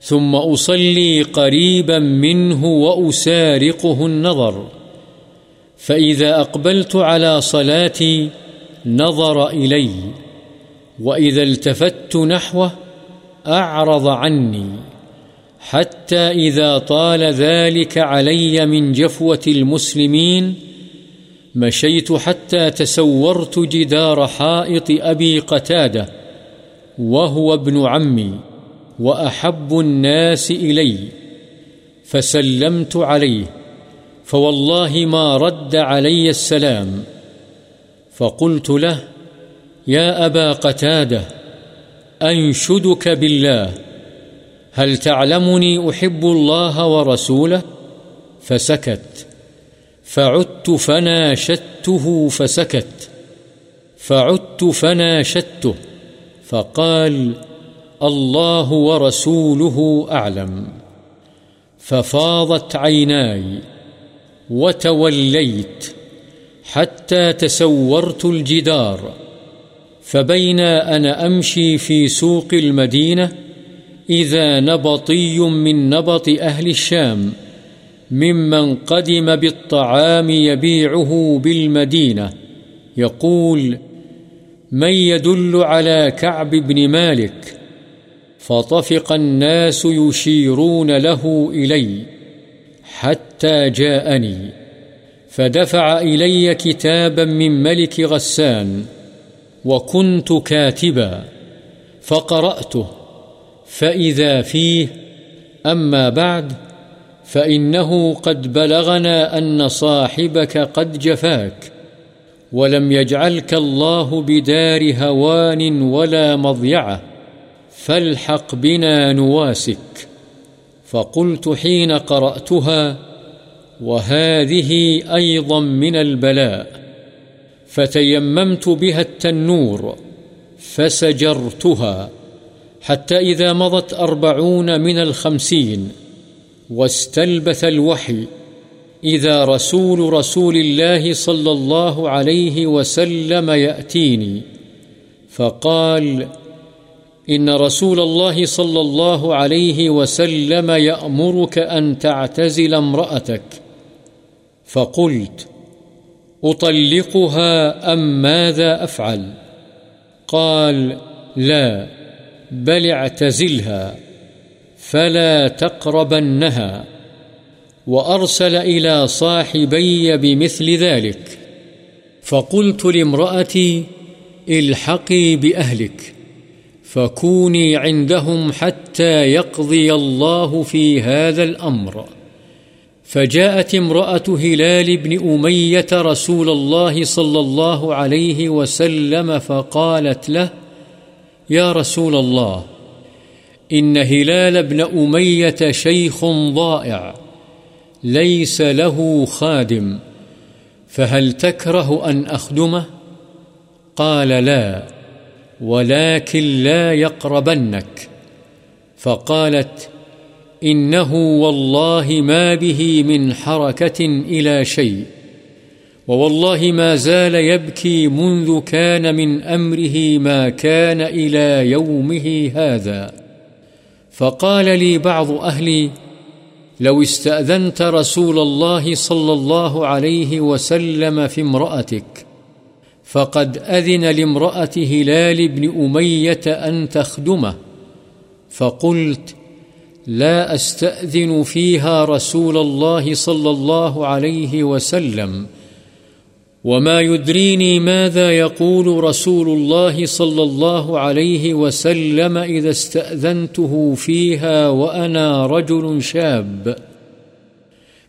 ثم أصلي قريبا منه وأسارقه النظر. فإذا أقبلت على صلاتي، نظر إلي. وإذا التفت نحوه أعرض عني حتى إذا طال ذلك علي من جفوة المسلمين مشيت حتى تسورت جدار حائط أبي قتادة وهو ابن عمي وأحب الناس إلي فسلمت عليه فوالله ما رد علي السلام فقلت له يا أبا قتادة، أنشدك بالله، هل تعلمني أحب الله ورسوله؟ فسكت. فعدت فناشدته فسكت. فعدت فناشدته فقال الله ورسوله أعلم. ففاضت عيناي، وتوليت، حتى تسورت الجدار. فبين أنا أمشي في سوق المدينة إذا نبطي من نبط أهل الشام ممن قدم بالطعام يبيعه بالمدينة. يقول، من يدل على كعب بن مالك؟ فطفق الناس يشيرون له إلي حتى جاءني. فدفع إلي كتابا من ملك غسان وكنت كاتبا فقرأته فإذا فيه أما بعد فإنه قد بلغنا أن صاحبك قد جفاك ولم يجعلك الله بدار هوان ولا مضيعة فالحق بنا نواسك فقلت حين قرأتها وهذه أيضا من البلاء فتيممت بها التنور، فسجرتها حتى إذا مضت أربعون من الخمسين، واستلبث الوحي إذا رسول رسول الله صلى الله عليه وسلم يأتيني، فقال إن رسول الله صلى الله عليه وسلم يأمرك أن تعتزل امرأتك. فقلت أطلقها أم ماذا أفعل؟ قال، لا، بل اعتزلها، فلا تقربنها، وأرسل إلى صاحبي بمثل ذلك، فقلت لامرأتي، الحقي بأهلك، فكوني عندهم حتى يقضي الله في هذا الأمر. فجاءت امرأة هلال بن أمية رسول الله صلى الله عليه وسلم فقالت له، يا رسول الله، إن هلال بن أمية شيخ ضائع، ليس له خادم، فهل تكره أن أخدمه؟ قال لا، ولكن لا يقربنك فقالت إنه والله ما به من حركة إلى شيء. ووالله ما زال يبكي منذ كان من أمره ما كان إلى يومه هذا. فقال لي بعض أهلي، لو استأذنت رسول الله صلى الله عليه وسلم في امرأتك، فقد أذن لامرأة هلال بن أمية أن تخدمه، فقلت لا أستأذن فيها رسول الله صلى الله عليه وسلم وما يدريني ماذا يقول رسول الله صلى الله عليه وسلم إذا استأذنته فيها وأنا رجل شاب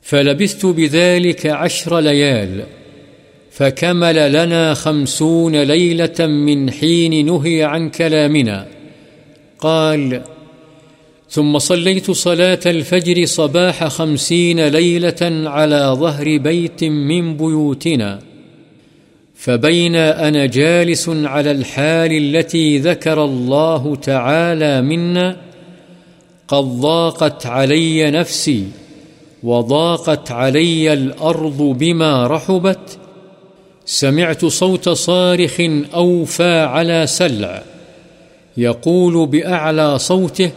فلبثت بذلك عشر ليال فكمل لنا خمسون ليلة من حين نهي عن كلامنا قال ثم صليت صلاة الفجر صباح خمسين ليلة على ظهر بيت من بيوتنا، فبين أنا جالس على الحال التي ذكر الله تعالى منا، قد ضاقت علي نفسي وضاقت علي الأرض بما رحبت، سمعت صوت صارخ أوفى على سلع، يقول بأعلى صوته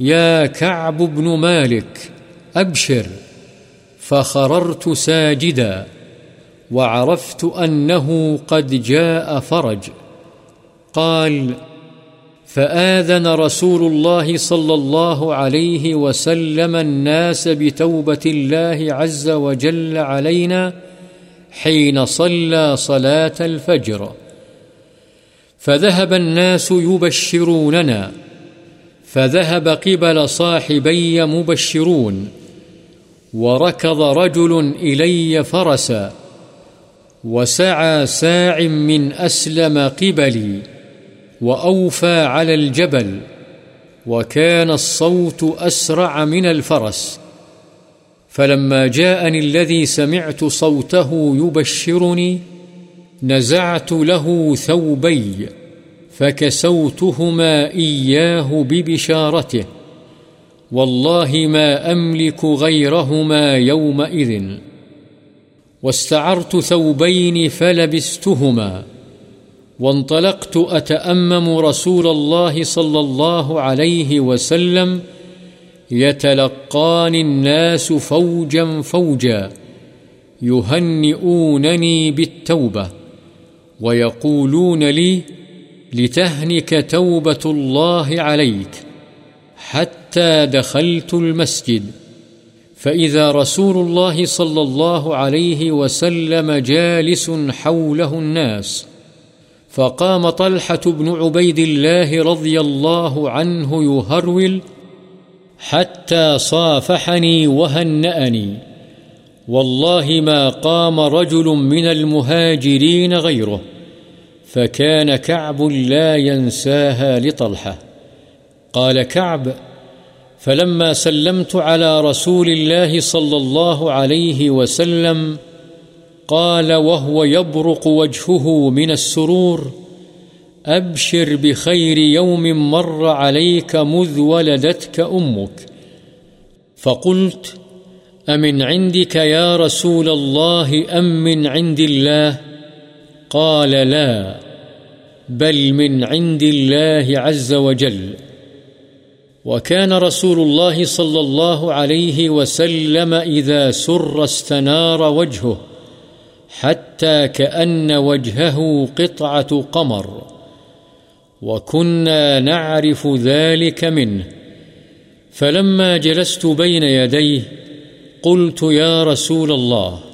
يا كعب بن مالك أبشر، فخررت ساجدا، وعرفت أنه قد جاء فرج. قال فآذن رسول الله صلى الله عليه وسلم الناس بتوبة الله عز وجل علينا حين صلى صلاة الفجر. فذهب الناس يبشروننا فذهب قبل صاحبي مبشرون وركض رجل إلي فرسا وسعى ساع من أسلم قبلي وأوفى على الجبل وكان الصوت أسرع من الفرس فلما جاءني الذي سمعت صوته يبشرني نزعت له ثوبي فكسوتهما إياه ببشارته. والله ما أملك غيرهما يومئذ. واستعرت ثوبين فلبستهما. وانطلقت أتأمم رسول الله صلى الله عليه وسلم يتلقاني الناس فوجا فوجا يهنئونني بالتوبة. ويقولون لي لتهنك توبة الله عليك حتى دخلت المسجد. فإذا رسول الله صلى الله عليه وسلم جالس حوله الناس، فقام طلحة بن عبيد الله رضي الله عنه يهرول حتى صافحني وهنأني. والله ما قام رجل من المهاجرين غيره. فكان كعب لا ينساها لطلحة. قال كعب، فلما سلمت على رسول الله صلى الله عليه وسلم، قال وهو يبرق وجهه من السرور، أبشر بخير يوم مر عليك مذ ولدتك أمك. فقلت، أمن عندك يا رسول الله أم من عند الله؟ قال لا، بل من عند الله عز وجل. وكان رسول الله صلى الله عليه وسلم إذا سر استنار وجهه، حتى كأن وجهه قطعة قمر. وكنا نعرف ذلك منه. فلما جلست بين يديه، قلت يا رسول الله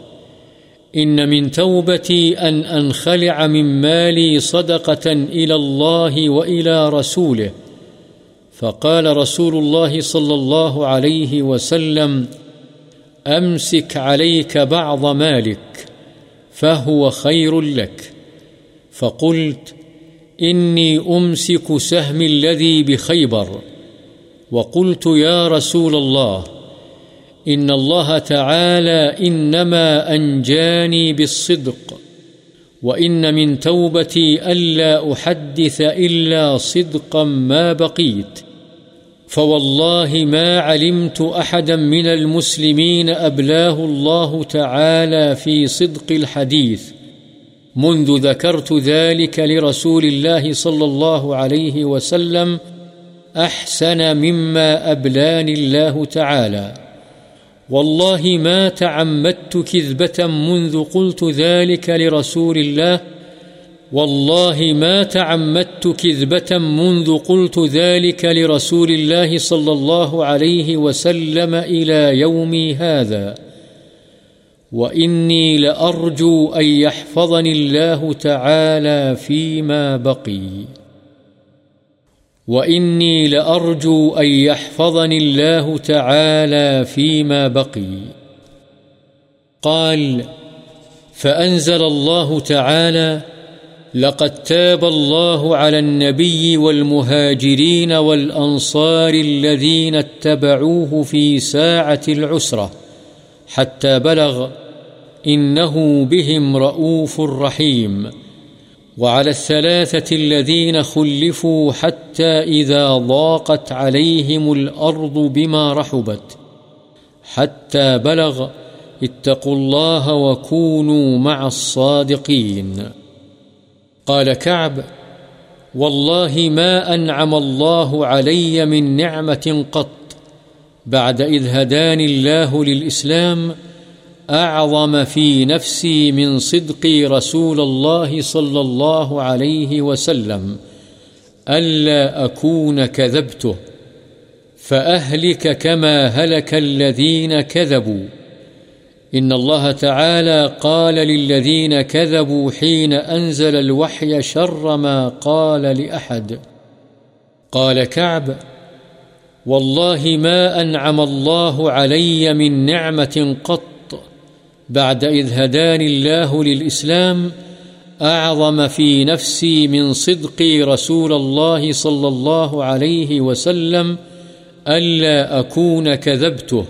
إن من توبتي أن أنخلع من مالي صدقة إلى الله وإلى رسوله. فقال رسول الله صلى الله عليه وسلم، أمسك عليك بعض مالك، فهو خير لك. فقلت، إني أمسك سهم الذي بخيبر. وقلت يا رسول الله إن الله تعالى إنما أنجاني بالصدق وإن من توبتي ألا أحدث إلا صدقا ما بقيت فوالله ما علمت أحدا من المسلمين أبلاه الله تعالى في صدق الحديث منذ ذكرت ذلك لرسول الله صلى الله عليه وسلم أحسن مما أبلاني الله تعالى والله ما تعمدت كذبة منذ قلت ذلك لرسول الله. والله ما تعمدت كذبة منذ قلت ذلك لرسول الله صلى الله عليه وسلم إلى يومي هذا. وإني لأرجو أن يحفظني الله تعالى فيما بقي. وإني لأرجو أن يحفظني الله تعالى فيما بقي. قال، فأنزل الله تعالى، لقد تاب الله على النبي والمهاجرين والأنصار الذين اتبعوه في ساعة العسرة حتى بلغ إنه بهم رؤوف رحيم. وعلى الثلاثة الذين خلفوا حتى إذا ضاقت عليهم الأرض بما رحبت، حتى بلغ اتقوا الله وكونوا مع الصادقين. قال كعب، والله ما أنعم الله علي من نعمة قط بعد إذ هداني الله للإسلام أعظم في نفسي من صدقي رسول الله صلى الله عليه وسلم، ألا أكون كذبته، فأهلك كما هلك الذين كذبوا. إن الله تعالى قال للذين كذبوا حين أنزل الوحي شر ما قال لأحد. قال كعب والله ما أنعم الله علي من نعمة قط بعد إذ هداني الله للإسلام، أعظم في نفسي من صدقي رسول الله صلى الله عليه وسلم، ألا أكون كذبته،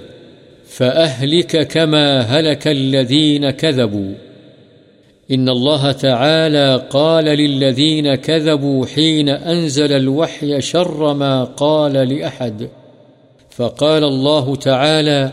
فأهلك كما هلك الذين كذبوا. إن الله تعالى قال للذين كذبوا حين أنزل الوحي شر ما قال لأحد، فقال الله تعالى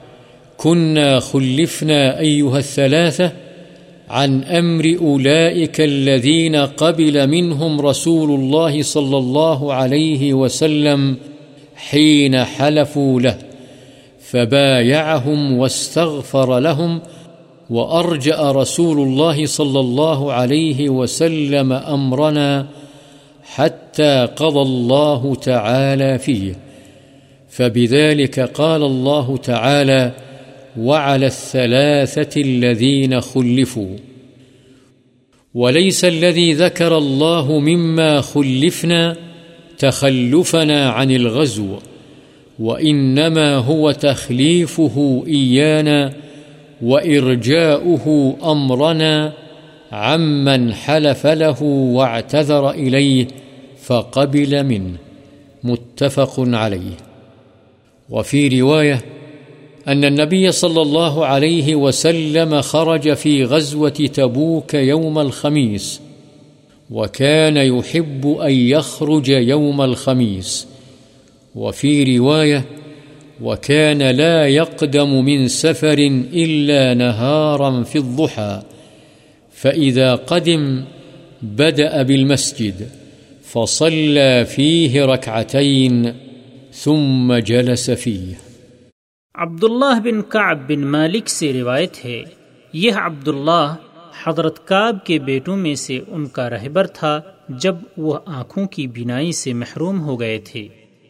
كنا خلفنا أيها الثلاثة عن أمر أولئك الذين قبل منهم رسول الله صلى الله عليه وسلم حين حلفوا له، فبايعهم واستغفر لهم، وأرجأ رسول الله صلى الله عليه وسلم أمرنا حتى قضى الله تعالى فيه. فبذلك قال الله تعالى وعلى الثلاثة الذين خلفوا. وليس الذي ذكر الله مما خلفنا تخلفنا عن الغزو، وإنما هو تخليفه إيانا وإرجاؤه أمرنا عمن حلف له واعتذر إليه فقبل منه. متفق عليه. وفي رواية أن النبي صلى الله عليه وسلم خرج في غزوة تبوك يوم الخميس، وكان يحب أن يخرج يوم الخميس. وفي رواية، وكان لا يقدم من سفر إلا نهارا في الضحى، فإذا قدم بدأ بالمسجد، فصلى فيه ركعتين، ثم جلس فيه. عبداللہ بن کعب بن مالک سے روایت ہے، یہ عبداللہ حضرت کعب کے بیٹوں میں سے ان کا رہبر تھا جب وہ آنکھوں کی بینائی سے محروم ہو گئے تھے۔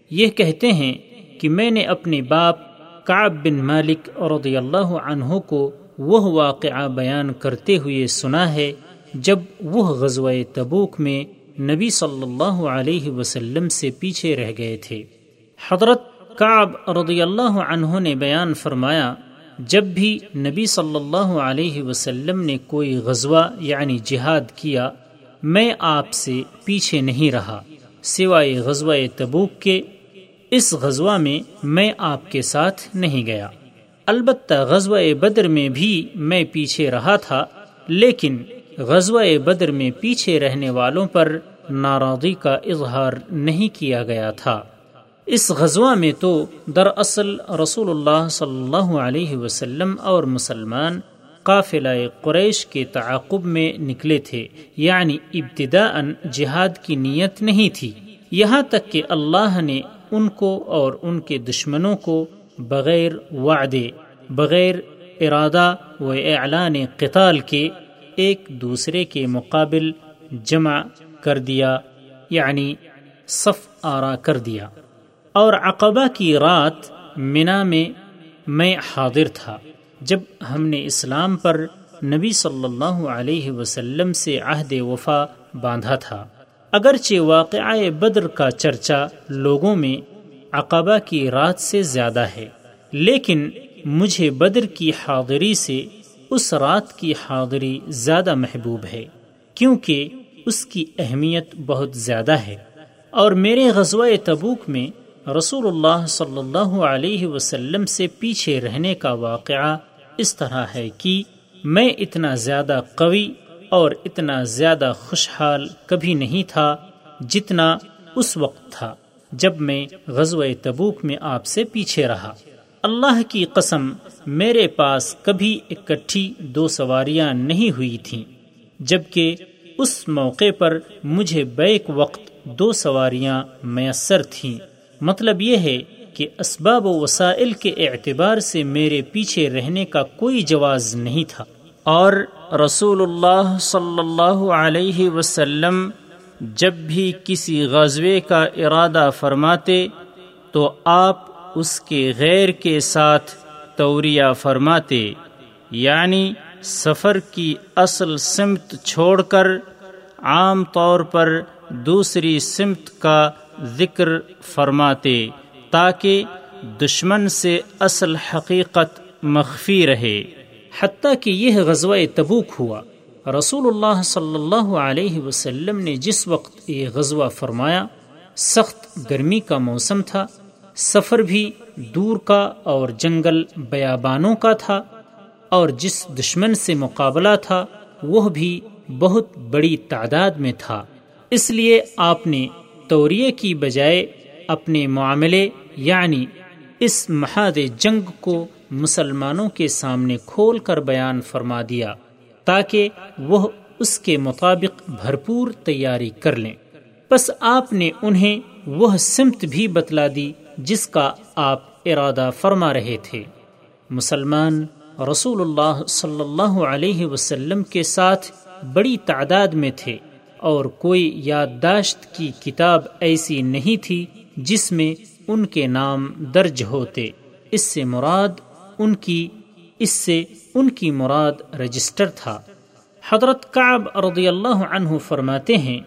یہ کہتے ہیں کہ میں نے اپنے باپ کعب بن مالک رضی اللہ عنہ کو وہ واقعہ بیان کرتے ہوئے سنا ہے جب وہ غزوہ تبوک میں نبی صلی اللہ علیہ وسلم سے پیچھے رہ گئے تھے۔ حضرت کعب رضی اللہ عنہ نے بیان فرمایا، جب بھی نبی صلی اللہ علیہ وسلم نے کوئی غزوہ یعنی جہاد کیا، میں آپ سے پیچھے نہیں رہا، سوائے غزوہ تبوک کے، اس غزوہ میں میں آپ کے ساتھ نہیں گیا۔ البتہ غزوہ بدر میں بھی میں پیچھے رہا تھا، لیکن غزوہ بدر میں پیچھے رہنے والوں پر ناراضی کا اظہار نہیں کیا گیا تھا۔ اس غزوہ میں تو دراصل رسول اللہ صلی اللہ علیہ وسلم اور مسلمان قافلہ قریش کے تعاقب میں نکلے تھے یعنی ابتدا جہاد کی نیت نہیں تھی۔ یہاں تک کہ اللہ نے ان کو اور ان کے دشمنوں کو بغیر وعدے، بغیر ارادہ و اعلان قتال کے ایک دوسرے کے مقابل جمع کر دیا یعنی صف آرا کر دیا۔ اور عقبہ کی رات منا میں میں حاضر تھا، جب ہم نے اسلام پر نبی صلی اللہ علیہ وسلم سے عہد وفا باندھا تھا۔ اگرچہ واقعہ بدر کا چرچا لوگوں میں عقبہ کی رات سے زیادہ ہے، لیکن مجھے بدر کی حاضری سے اس رات کی حاضری زیادہ محبوب ہے، کیونکہ اس کی اہمیت بہت زیادہ ہے۔ اور میرے غزوہ تبوک میں رسول اللہ صلی اللہ علیہ وسلم سے پیچھے رہنے کا واقعہ اس طرح ہے کہ میں اتنا زیادہ قوی اور اتنا زیادہ خوشحال کبھی نہیں تھا جتنا اس وقت تھا جب میں غزوہ تبوک میں آپ سے پیچھے رہا۔ اللہ کی قسم، میرے پاس کبھی اکٹھی دو سواریاں نہیں ہوئی تھیں، جبکہ اس موقع پر مجھے بیک وقت دو سواریاں میسر تھیں۔ مطلب یہ ہے کہ اسباب و وسائل کے اعتبار سے میرے پیچھے رہنے کا کوئی جواز نہیں تھا۔ اور رسول اللہ صلی اللہ علیہ وسلم جب بھی کسی غزوے کا ارادہ فرماتے تو آپ اس کے غیر کے ساتھ توریہ فرماتے یعنی سفر کی اصل سمت چھوڑ کر عام طور پر دوسری سمت کا ذکر فرماتے، تاکہ دشمن سے اصل حقیقت مخفی رہے۔ حتیٰ کہ یہ غزوہ تبوک ہوا۔ رسول اللہ صلی اللہ علیہ وسلم نے جس وقت یہ غزوہ فرمایا، سخت گرمی کا موسم تھا، سفر بھی دور کا اور جنگل بیابانوں کا تھا، اور جس دشمن سے مقابلہ تھا، وہ بھی بہت بڑی تعداد میں تھا۔ اس لیے آپ نے توریے کی بجائے اپنے معاملے یعنی اس محاد جنگ کو مسلمانوں کے سامنے کھول کر بیان فرما دیا تاکہ وہ اس کے مطابق بھرپور تیاری کر لیں۔ بس آپ نے انہیں وہ سمت بھی بتلا دی جس کا آپ ارادہ فرما رہے تھے۔ مسلمان رسول اللہ صلی اللہ علیہ وسلم کے ساتھ بڑی تعداد میں تھے۔ اور کوئی یادداشت کی کتاب ایسی نہیں تھی جس میں ان کے نام درج ہوتے۔ اس سے مراد ان کی، اس سے ان کی مراد رجسٹر تھا۔ حضرت کعب رضی اللہ عنہ فرماتے ہیں،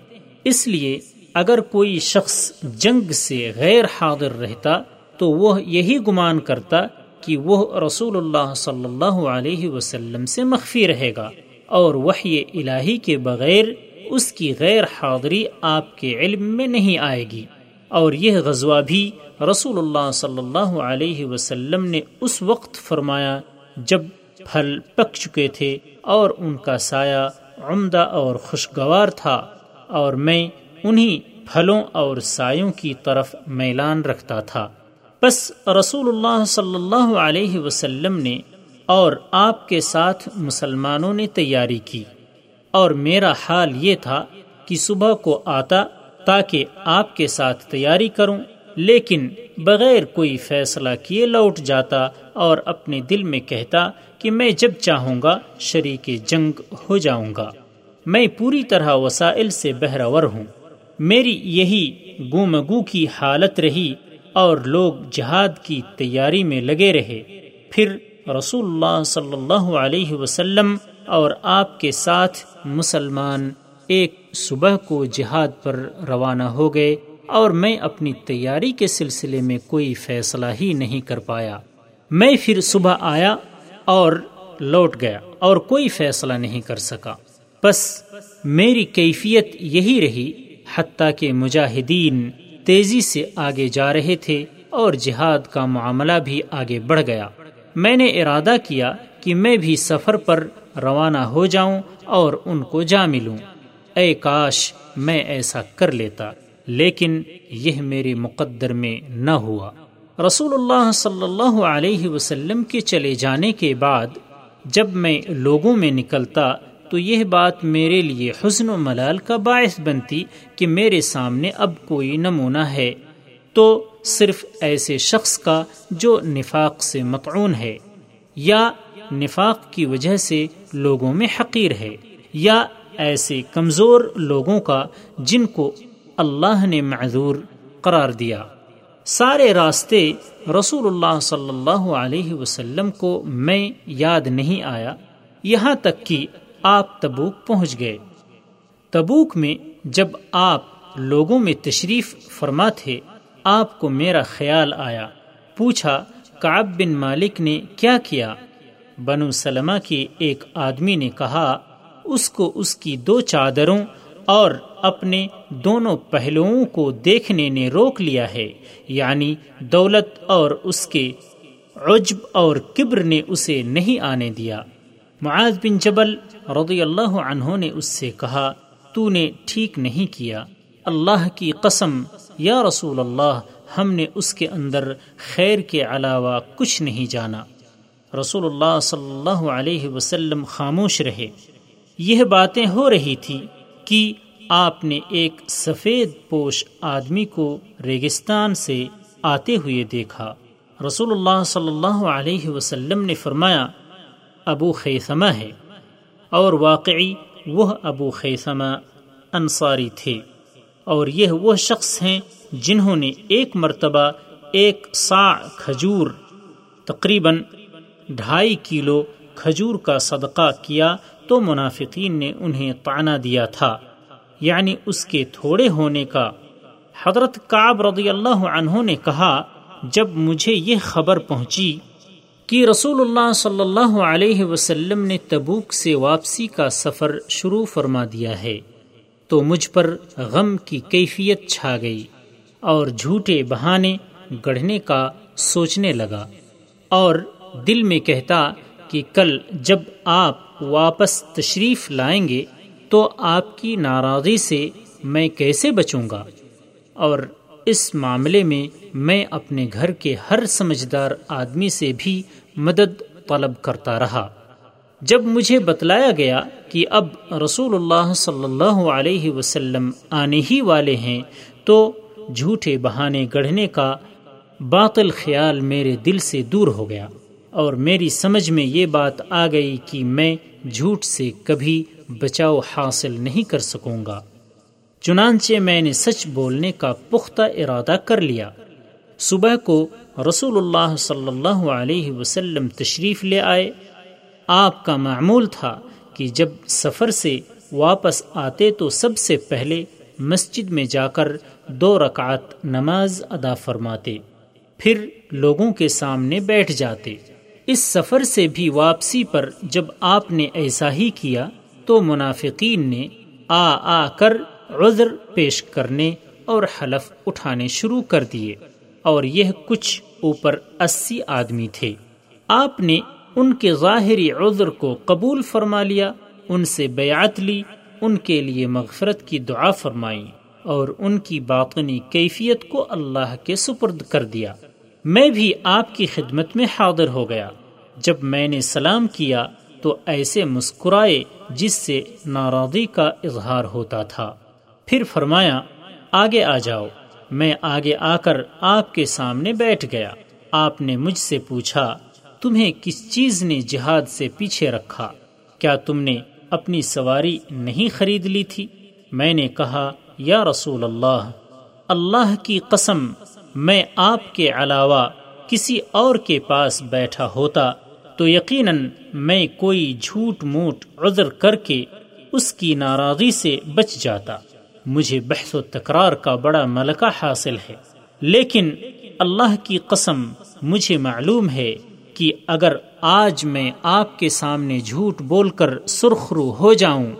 اس لیے اگر کوئی شخص جنگ سے غیر حاضر رہتا تو وہ یہی گمان کرتا کہ وہ رسول اللہ صلی اللہ علیہ وسلم سے مخفی رہے گا اور وحی الہی کے بغیر اس کی غیر حاضری آپ کے علم میں نہیں آئے گی۔ اور یہ غزوہ بھی رسول اللہ صلی اللہ علیہ وسلم نے اس وقت فرمایا جب پھل پک چکے تھے اور ان کا سایہ عمدہ اور خوشگوار تھا اور میں انہی پھلوں اور سایوں کی طرف میلان رکھتا تھا۔ بس رسول اللہ صلی اللہ علیہ وسلم نے اور آپ کے ساتھ مسلمانوں نے تیاری کی۔ اور میرا حال یہ تھا کہ صبح کو آتا تاکہ آپ کے ساتھ تیاری کروں، لیکن بغیر کوئی فیصلہ کیے لوٹ جاتا اور اپنے دل میں کہتا کہ میں جب چاہوں گا شریک جنگ ہو جاؤں گا۔ میں پوری طرح وسائل سے بہرور ہوں۔ میری یہی گومگو کی حالت رہی اور لوگ جہاد کی تیاری میں لگے رہے۔ پھر رسول اللہ صلی اللہ علیہ وسلم اور آپ کے ساتھ مسلمان ایک صبح کو جہاد پر روانہ ہو گئے اور میں اپنی تیاری کے سلسلے میں کوئی فیصلہ ہی نہیں کر پایا۔ میں پھر صبح آیا اور لوٹ گیا اور کوئی فیصلہ نہیں کر سکا۔ بس میری کیفیت یہی رہی، حتیٰ کہ مجاہدین تیزی سے آگے جا رہے تھے اور جہاد کا معاملہ بھی آگے بڑھ گیا۔ میں نے ارادہ کیا کہ میں بھی سفر پر روانہ ہو جاؤں اور ان کو جا ملوں۔ اے کاش میں ایسا کر لیتا، لیکن یہ میرے مقدر میں نہ ہوا۔ رسول اللہ صلی اللہ علیہ وسلم کے چلے جانے کے بعد جب میں لوگوں میں نکلتا، تو یہ بات میرے لیے حسن و ملال کا باعث بنتی کہ میرے سامنے اب کوئی نمونہ ہے۔ تو صرف ایسے شخص کا جو نفاق سے متعون ہے، یا نفاق کی وجہ سے لوگوں میں حقیر ہے، یا ایسے کمزور لوگوں کا جن کو اللہ نے معذور قرار دیا۔ سارے راستے رسول اللہ صلی اللہ علیہ وسلم کو میں یاد نہیں آیا، یہاں تک کہ آپ تبوک پہنچ گئے۔ تبوک میں جب آپ لوگوں میں تشریف فرما تھے، آپ کو میرا خیال آیا۔ پوچھا، کعب بن مالک نے کیا کیا؟ بنو سلمہ کے ایک آدمی نے کہا، اس کو اس کی دو چادروں اور اپنے دونوں پہلوؤں کو دیکھنے نے روک لیا ہے۔ یعنی دولت اور اس کے عجب اور کبر نے اسے نہیں آنے دیا۔ معاذ بن جبل رضی اللہ عنہ نے اس سے کہا، تو نے ٹھیک نہیں کیا۔ اللہ کی قسم، یا رسول اللہ، ہم نے اس کے اندر خیر کے علاوہ کچھ نہیں جانا۔ رسول اللہ صلی اللہ علیہ وسلم خاموش رہے یہ باتیں ہو رہی تھی کہ آپ نے ایک سفید پوش آدمی کو ریگستان سے آتے ہوئے دیکھا۔ رسول اللہ صلی اللہ علیہ وسلم نے فرمایا، ابو خیسمہ ہے۔ اور واقعی وہ ابو خیسمہ انصاری تھے۔ اور یہ وہ شخص ہیں جنہوں نے ایک مرتبہ ایک سا کھجور تقریباً ڈھائی کلو کھجور کا صدقہ کیا تو منافقین نے انہیں طعنہ دیا تھا۔ یعنی اس کے تھوڑے ہونے کا۔ حضرت کعب رضی اللہ عنہ نے کہا، جب مجھے یہ خبر پہنچی کہ رسول اللہ صلی اللہ علیہ وسلم نے تبوک سے واپسی کا سفر شروع فرما دیا ہے، تو مجھ پر غم کی کیفیت چھا گئی اور جھوٹے بہانے گڑھنے کا سوچنے لگا اور دل میں کہتا کہ کل جب آپ واپس تشریف لائیں گے تو آپ کی ناراضی سے میں کیسے بچوں گا؟ اور اس معاملے میں میں اپنے گھر کے ہر سمجھدار آدمی سے بھی مدد طلب کرتا رہا۔ جب مجھے بتلایا گیا کہ اب رسول اللہ صلی اللہ علیہ وسلم آنے ہی والے ہیں تو جھوٹے بہانے گڑھنے کا باطل خیال میرے دل سے دور ہو گیا۔ اور میری سمجھ میں یہ بات آ گئی کہ میں جھوٹ سے کبھی بچاؤ حاصل نہیں کر سکوں گا۔ چنانچہ میں نے سچ بولنے کا پختہ ارادہ کر لیا۔ صبح کو رسول اللہ صلی اللہ علیہ وسلم تشریف لے آئے۔ آپ کا معمول تھا کہ جب سفر سے واپس آتے تو سب سے پہلے مسجد میں جا کر دو رکعت نماز ادا فرماتے۔ پھر لوگوں کے سامنے بیٹھ جاتے۔ اس سفر سے بھی واپسی پر جب آپ نے ایسا ہی کیا تو منافقین نے آ آ کر عذر پیش کرنے اور حلف اٹھانے شروع کر دیے اور یہ کچھ اوپر اسی آدمی تھے۔ آپ نے ان کے ظاہری عذر کو قبول فرما لیا، ان سے بیعت لی، ان کے لیے مغفرت کی دعا فرمائی اور ان کی باطنی کیفیت کو اللہ کے سپرد کر دیا۔ میں بھی آپ کی خدمت میں حاضر ہو گیا۔ جب میں نے سلام کیا تو ایسے مسکرائے جس سے ناراضی کا اظہار ہوتا تھا۔ پھر فرمایا، آگے آ جاؤ۔ میں آگے آ کر آپ کے سامنے بیٹھ گیا۔ آپ نے مجھ سے پوچھا، تمہیں کس چیز نے جہاد سے پیچھے رکھا؟ کیا تم نے اپنی سواری نہیں خرید لی تھی؟ میں نے کہا، یا رسول اللہ اللہ کی قسم میں آپ کے علاوہ کسی اور کے پاس بیٹھا ہوتا تو یقیناً میں کوئی جھوٹ موٹ عذر کر کے اس کی ناراضی سے بچ جاتا۔ مجھے بحث و تکرار کا بڑا ملکہ حاصل ہے۔ لیکن اللہ کی قسم، مجھے معلوم ہے کہ اگر آج میں آپ کے سامنے جھوٹ بول کر سرخرو ہو جاؤں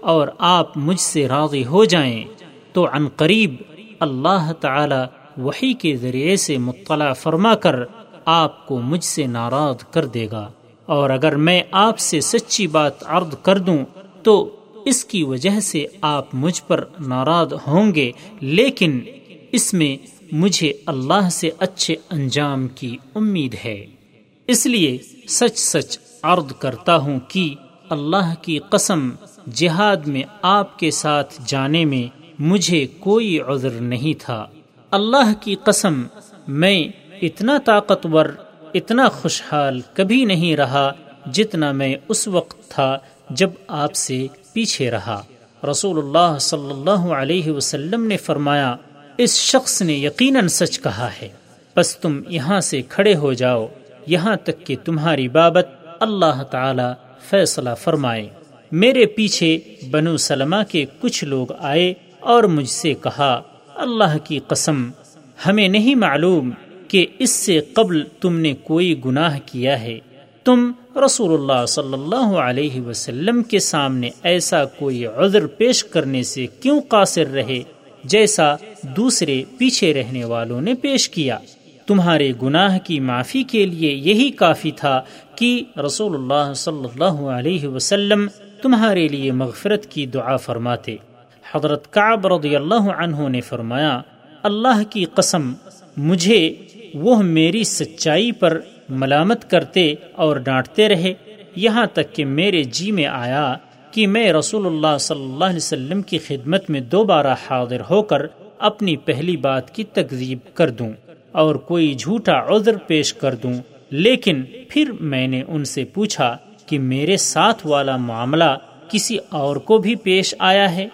اور آپ مجھ سے راضی ہو جائیں تو عن قریب اللہ تعالی وہی کے ذریعے سے مطلع فرما کر آپ کو مجھ سے ناراض کر دے گا۔ اور اگر میں آپ سے سچی بات عرض کر دوں تو اس کی وجہ سے آپ مجھ پر ناراض ہوں گے، لیکن اس میں مجھے اللہ سے اچھے انجام کی امید ہے۔ اس لیے سچ سچ عرض کرتا ہوں کہ اللہ کی قسم، جہاد میں آپ کے ساتھ جانے میں مجھے کوئی عذر نہیں تھا۔ اللہ کی قسم، میں اتنا طاقتور، اتنا خوشحال کبھی نہیں رہا جتنا میں اس وقت تھا جب آپ سے پیچھے رہا۔ رسول اللہ صلی اللہ علیہ وسلم نے فرمایا، اس شخص نے یقیناً سچ کہا ہے بس تم یہاں سے کھڑے ہو جاؤ، یہاں تک کہ تمہاری بابت اللہ تعالی فیصلہ فرمائے۔ میرے پیچھے بنو سلمہ کے کچھ لوگ آئے اور مجھ سے کہا اللہ کی قسم، ہمیں نہیں معلوم کہ اس سے قبل تم نے کوئی گناہ کیا ہے۔ تم رسول اللہ صلی اللہ علیہ وسلم کے سامنے ایسا کوئی عذر پیش کرنے سے کیوں قاصر رہے، جیسا دوسرے پیچھے رہنے والوں نے پیش کیا۔ تمہارے گناہ کی معافی کے لیے یہی کافی تھا کہ رسول اللہ صلی اللہ علیہ وسلم تمہارے لیے مغفرت کی دعا فرماتے۔ حضرت کعب رضی اللہ عنہ نے فرمایا، اللہ کی قسم، مجھے وہ میری سچائی پر ملامت کرتے اور ڈانٹتے رہے، یہاں تک کہ میرے جی میں آیا کہ میں رسول اللہ صلی اللہ علیہ وسلم کی خدمت میں دوبارہ حاضر ہو کر اپنی پہلی بات کی تکذیب کر دوں اور کوئی جھوٹا عذر پیش کر دوں۔ لیکن پھر میں نے ان سے پوچھا کہ میرے ساتھ والا معاملہ کسی اور کو بھی پیش آیا ہے؟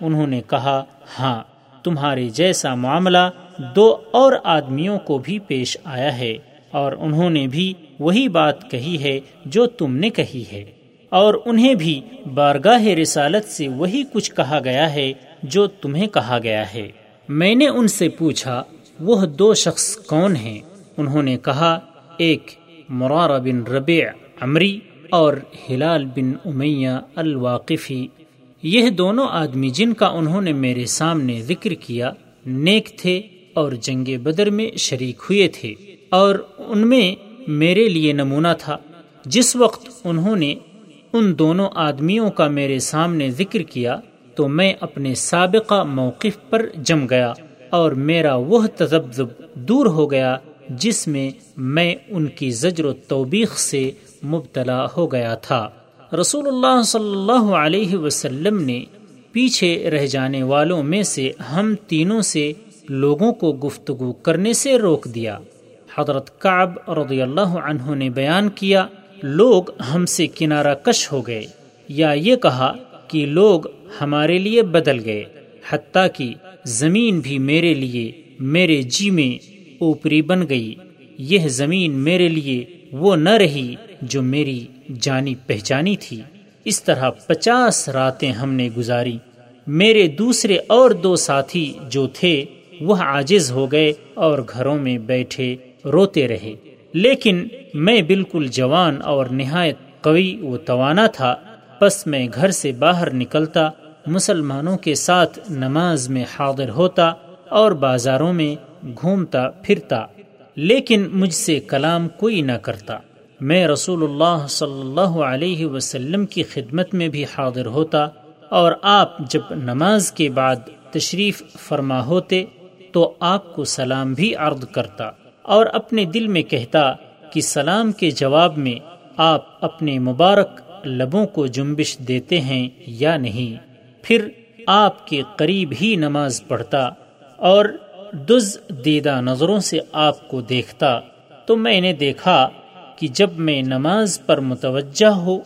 انہوں نے کہا ہاں تمہارے جیسا معاملہ دو اور آدمیوں کو بھی پیش آیا ہے، اور انہوں نے بھی وہی بات کہی ہے جو تم نے کہی ہے۔ اور انہیں بھی بارگاہ رسالت سے وہی کچھ کہا گیا ہے جو تمہیں کہا گیا ہے۔ میں نے ان سے پوچھا، وہ دو شخص کون ہیں؟ انہوں نے کہا، ایک مرار بن ربیع عمری اور ہلال بن امیہ الواقفی یہ دونوں آدمی جن کا انہوں نے میرے سامنے ذکر کیا، نیک تھے اور جنگ بدر میں شریک ہوئے تھے، اور ان میں میرے لیے نمونہ تھا۔ جس وقت انہوں نے ان دونوں آدمیوں کا میرے سامنے ذکر کیا، تو میں اپنے سابقہ موقف پر جم گیا اور میرا وہ تذبذب دور ہو گیا جس میں میں ان کی زجر و توبیخ سے مبتلا ہو گیا تھا۔ رسول اللہ صلی اللہ علیہ وسلم نے پیچھے رہ جانے والوں میں سے ہم تینوں سے لوگوں کو گفتگو کرنے سے روک دیا۔ حضرت کعب رضی اللہ عنہ نے بیان کیا، لوگ ہم سے کنارہ کش ہو گئے۔ یا یہ کہا کہ لوگ ہمارے لیے بدل گئے، حتیٰ کہ زمین بھی میرے لیے، میرے جی میں اوپری بن گئی۔ یہ زمین میرے لیے وہ نہ رہی جو میری جانی پہچانی تھی، اس طرح پچاس راتیں ہم نے گزاری۔ میرے دوسرے اور دو ساتھی جو تھے، وہ عاجز ہو گئے اور گھروں میں بیٹھے روتے رہے۔ لیکن میں بالکل جوان اور نہایت قوی و توانا تھا۔ بس میں گھر سے باہر نکلتا، مسلمانوں کے ساتھ نماز میں حاضر ہوتا اور بازاروں میں گھومتا پھرتا، لیکن مجھ سے کلام کوئی نہ کرتا۔ میں رسول اللہ صلی اللہ علیہ وسلم کی خدمت میں بھی حاضر ہوتا اور آپ جب نماز کے بعد تشریف فرما ہوتے تو آپ کو سلام بھی عرض کرتا اور اپنے دل میں کہتا کہ سلام کے جواب میں آپ اپنے مبارک لبوں کو جنبش دیتے ہیں یا نہیں۔ پھر آپ کے قریب ہی نماز پڑھتا اور دز دیدہ نظروں سے آپ کو دیکھتا۔ تو میں نے دیکھا کہ جب میں نماز پر متوجہ ہو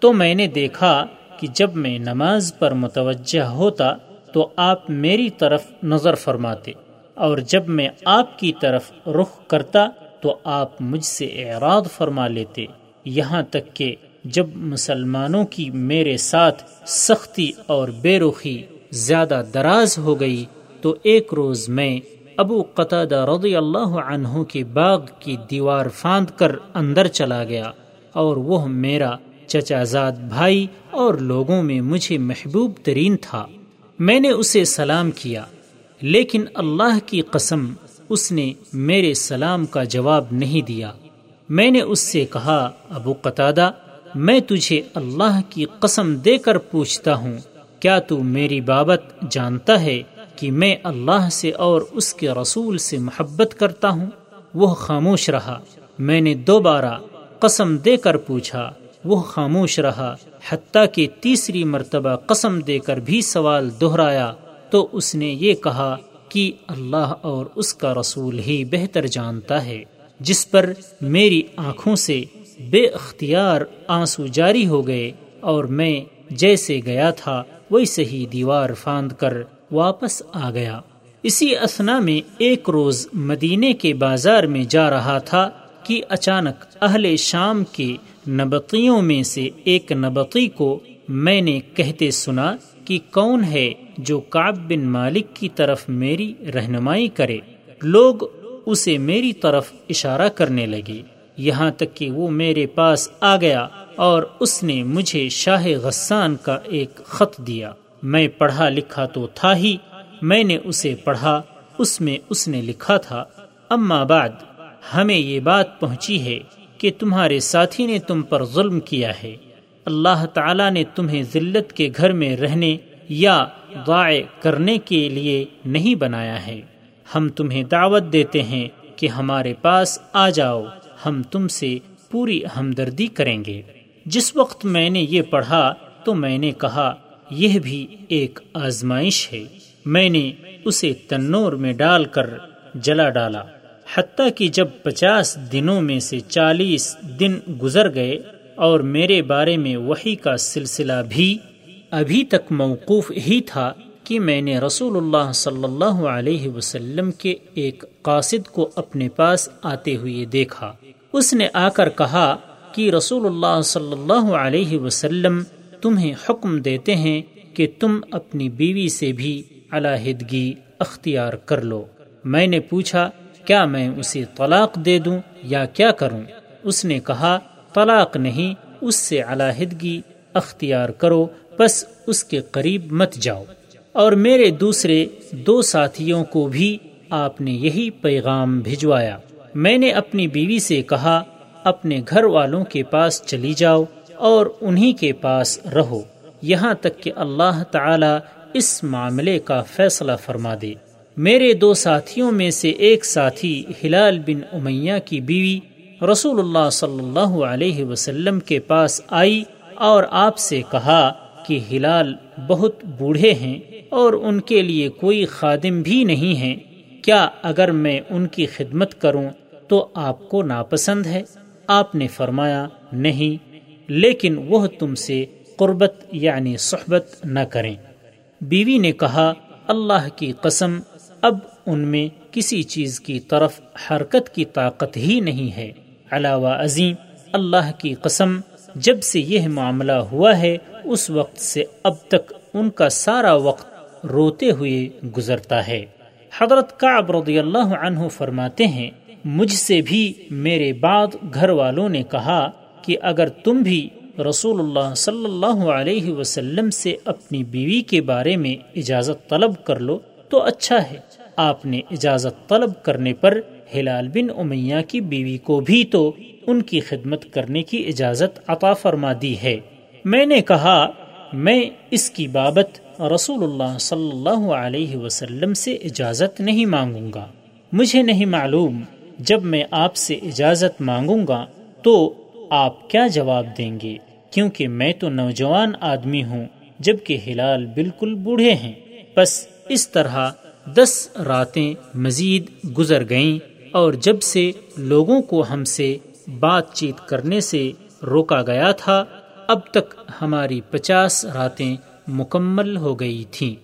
تو میں نے دیکھا کہ جب میں نماز پر متوجہ ہوتا تو آپ میری طرف نظر فرماتے اور جب میں آپ کی طرف رخ کرتا تو آپ مجھ سے اعراض فرما لیتے۔ یہاں تک کہ جب مسلمانوں کی میرے ساتھ سختی اور بے رخی زیادہ دراز ہو گئی تو ایک روز میں ابو قطع رضی اللہ عنہ کے باغ کی دیوار فاند کر اندر چلا گیا اور وہ میرا چچا زاد بھائی اور لوگوں میں مجھے محبوب ترین تھا۔ میں نے اسے سلام کیا، لیکن اللہ کی قسم اس نے میرے سلام کا جواب نہیں دیا۔ میں نے اس سے کہا، ابو قطادہ میں تجھے اللہ کی قسم دے کر پوچھتا ہوں، کیا تو میری بابت جانتا ہے؟ کہ میں اللہ سے اور اس کے رسول سے محبت کرتا ہوں، وہ خاموش رہا۔ میں نے دوبارہ قسم دے کر پوچھا، وہ خاموش رہا۔ حتیٰ کہ تیسری مرتبہ قسم دے کر بھی سوال دہرایا، تو اس نے یہ کہا کہ اللہ اور اس کا رسول ہی بہتر جانتا ہے، جس پر میری آنکھوں سے بے اختیار آنسو جاری ہو گئے اور میں جیسے گیا تھا، ویسے ہی دیوار فاند کر واپس آ گیا۔ اسی اسنا میں ایک روز مدینے کے بازار میں جا رہا تھا کہ اچانک اہل شام کے نبتیوں میں سے ایک نبتی کو میں نے کہتے سنا کہ کون ہے جو کعب بن مالک کی طرف میری رہنمائی کرے۔ لوگ اسے میری طرف اشارہ کرنے لگے۔ یہاں تک کہ وہ میرے پاس آ گیا اور اس نے مجھے شاہ غسان کا ایک خط دیا۔ میں پڑھا لکھا تو تھا ہی، میں نے اسے پڑھا، اس میں اس نے لکھا تھا۔ اما بعد، ہمیں یہ بات پہنچی ہے کہ تمہارے ساتھی نے تم پر ظلم کیا ہے۔ اللہ تعالیٰ نے تمہیں ذلت کے گھر میں رہنے یا ضائع کرنے کے لیے نہیں بنایا ہے۔ ہم تمہیں دعوت دیتے ہیں کہ ہمارے پاس آ جاؤ، ہم تم سے پوری ہمدردی کریں گے۔ جس وقت میں نے یہ پڑھا تو میں نے کہا یہ بھی ایک آزمائش ہے۔ میں نے اسے تنور میں ڈال کر جلا ڈالا۔ حتیٰ کہ جب پچاس دنوں میں سے چالیس دن گزر گئے اور میرے بارے میں وہی کا سلسلہ بھی ابھی تک موقوف ہی تھا کہ میں نے رسول اللہ صلی اللہ علیہ وسلم کے ایک قاصد کو اپنے پاس آتے ہوئے دیکھا۔ اس نے آ کر کہا کہ رسول اللہ صلی اللہ علیہ وسلم تمہیں حکم دیتے ہیں کہ تم اپنی بیوی سے بھی علیحدگی اختیار کر لو۔ میں نے پوچھا، کیا میں اسے طلاق دے دوں یا کیا کروں؟ اس نے کہا، طلاق نہیں، اس سے علیحدگی اختیار کرو، بس اس کے قریب مت جاؤ۔ اور میرے دوسرے دو ساتھیوں کو بھی آپ نے یہی پیغام بھجوایا۔ میں نے اپنی بیوی سے کہا، اپنے گھر والوں کے پاس چلی جاؤ اور انہی کے پاس رہو۔ یہاں تک کہ اللہ تعالی اس معاملے کا فیصلہ فرما دے۔ میرے دو ساتھیوں میں سے ایک ساتھی ہلال بن امیہ کی بیوی رسول اللہ صلی اللہ علیہ وسلم کے پاس آئی اور آپ سے کہا کہ ہلال بہت بوڑھے ہیں اور ان کے لیے کوئی خادم بھی نہیں ہے کیا اگر میں ان کی خدمت کروں تو آپ کو ناپسند ہے؟ آپ نے فرمایا، نہیں۔ لیکن وہ تم سے قربت یعنی صحبت نہ کریں۔ بیوی نے کہا، اللہ کی قسم، اب ان میں کسی چیز کی طرف حرکت کی طاقت ہی نہیں ہے۔ علاوہ عظیم، اللہ کی قسم، جب سے یہ معاملہ ہوا ہے، اس وقت سے اب تک ان کا سارا وقت روتے ہوئے گزرتا ہے۔ حضرت کعب رضی اللہ عنہ فرماتے ہیں، مجھ سے بھی میرے بعد گھر والوں نے کہا کہ اگر تم بھی رسول اللہ صلی اللہ علیہ وسلم سے اپنی بیوی کے بارے میں اجازت طلب کر لو تو اچھا ہے۔ آپ نے اجازت طلب کرنے پر ہلال بن امیہ کی بیوی کو بھی تو ان کی خدمت کرنے کی اجازت عطا فرما دی ہے۔ میں نے کہا، میں اس کی بابت رسول اللہ صلی اللہ علیہ وسلم سے اجازت نہیں مانگوں گا۔ مجھے نہیں معلوم، جب میں آپ سے اجازت مانگوں گا تو آپ کیا جواب دیں گے؟ کیونکہ میں تو نوجوان آدمی ہوں، جبکہ ہلال بالکل بوڑھے ہیں۔ بس اس طرح دس راتیں مزید گزر گئیں اور جب سے لوگوں کو ہم سے بات چیت کرنے سے روکا گیا تھا، اب تک ہماری پچاس راتیں مکمل ہو گئی تھیں۔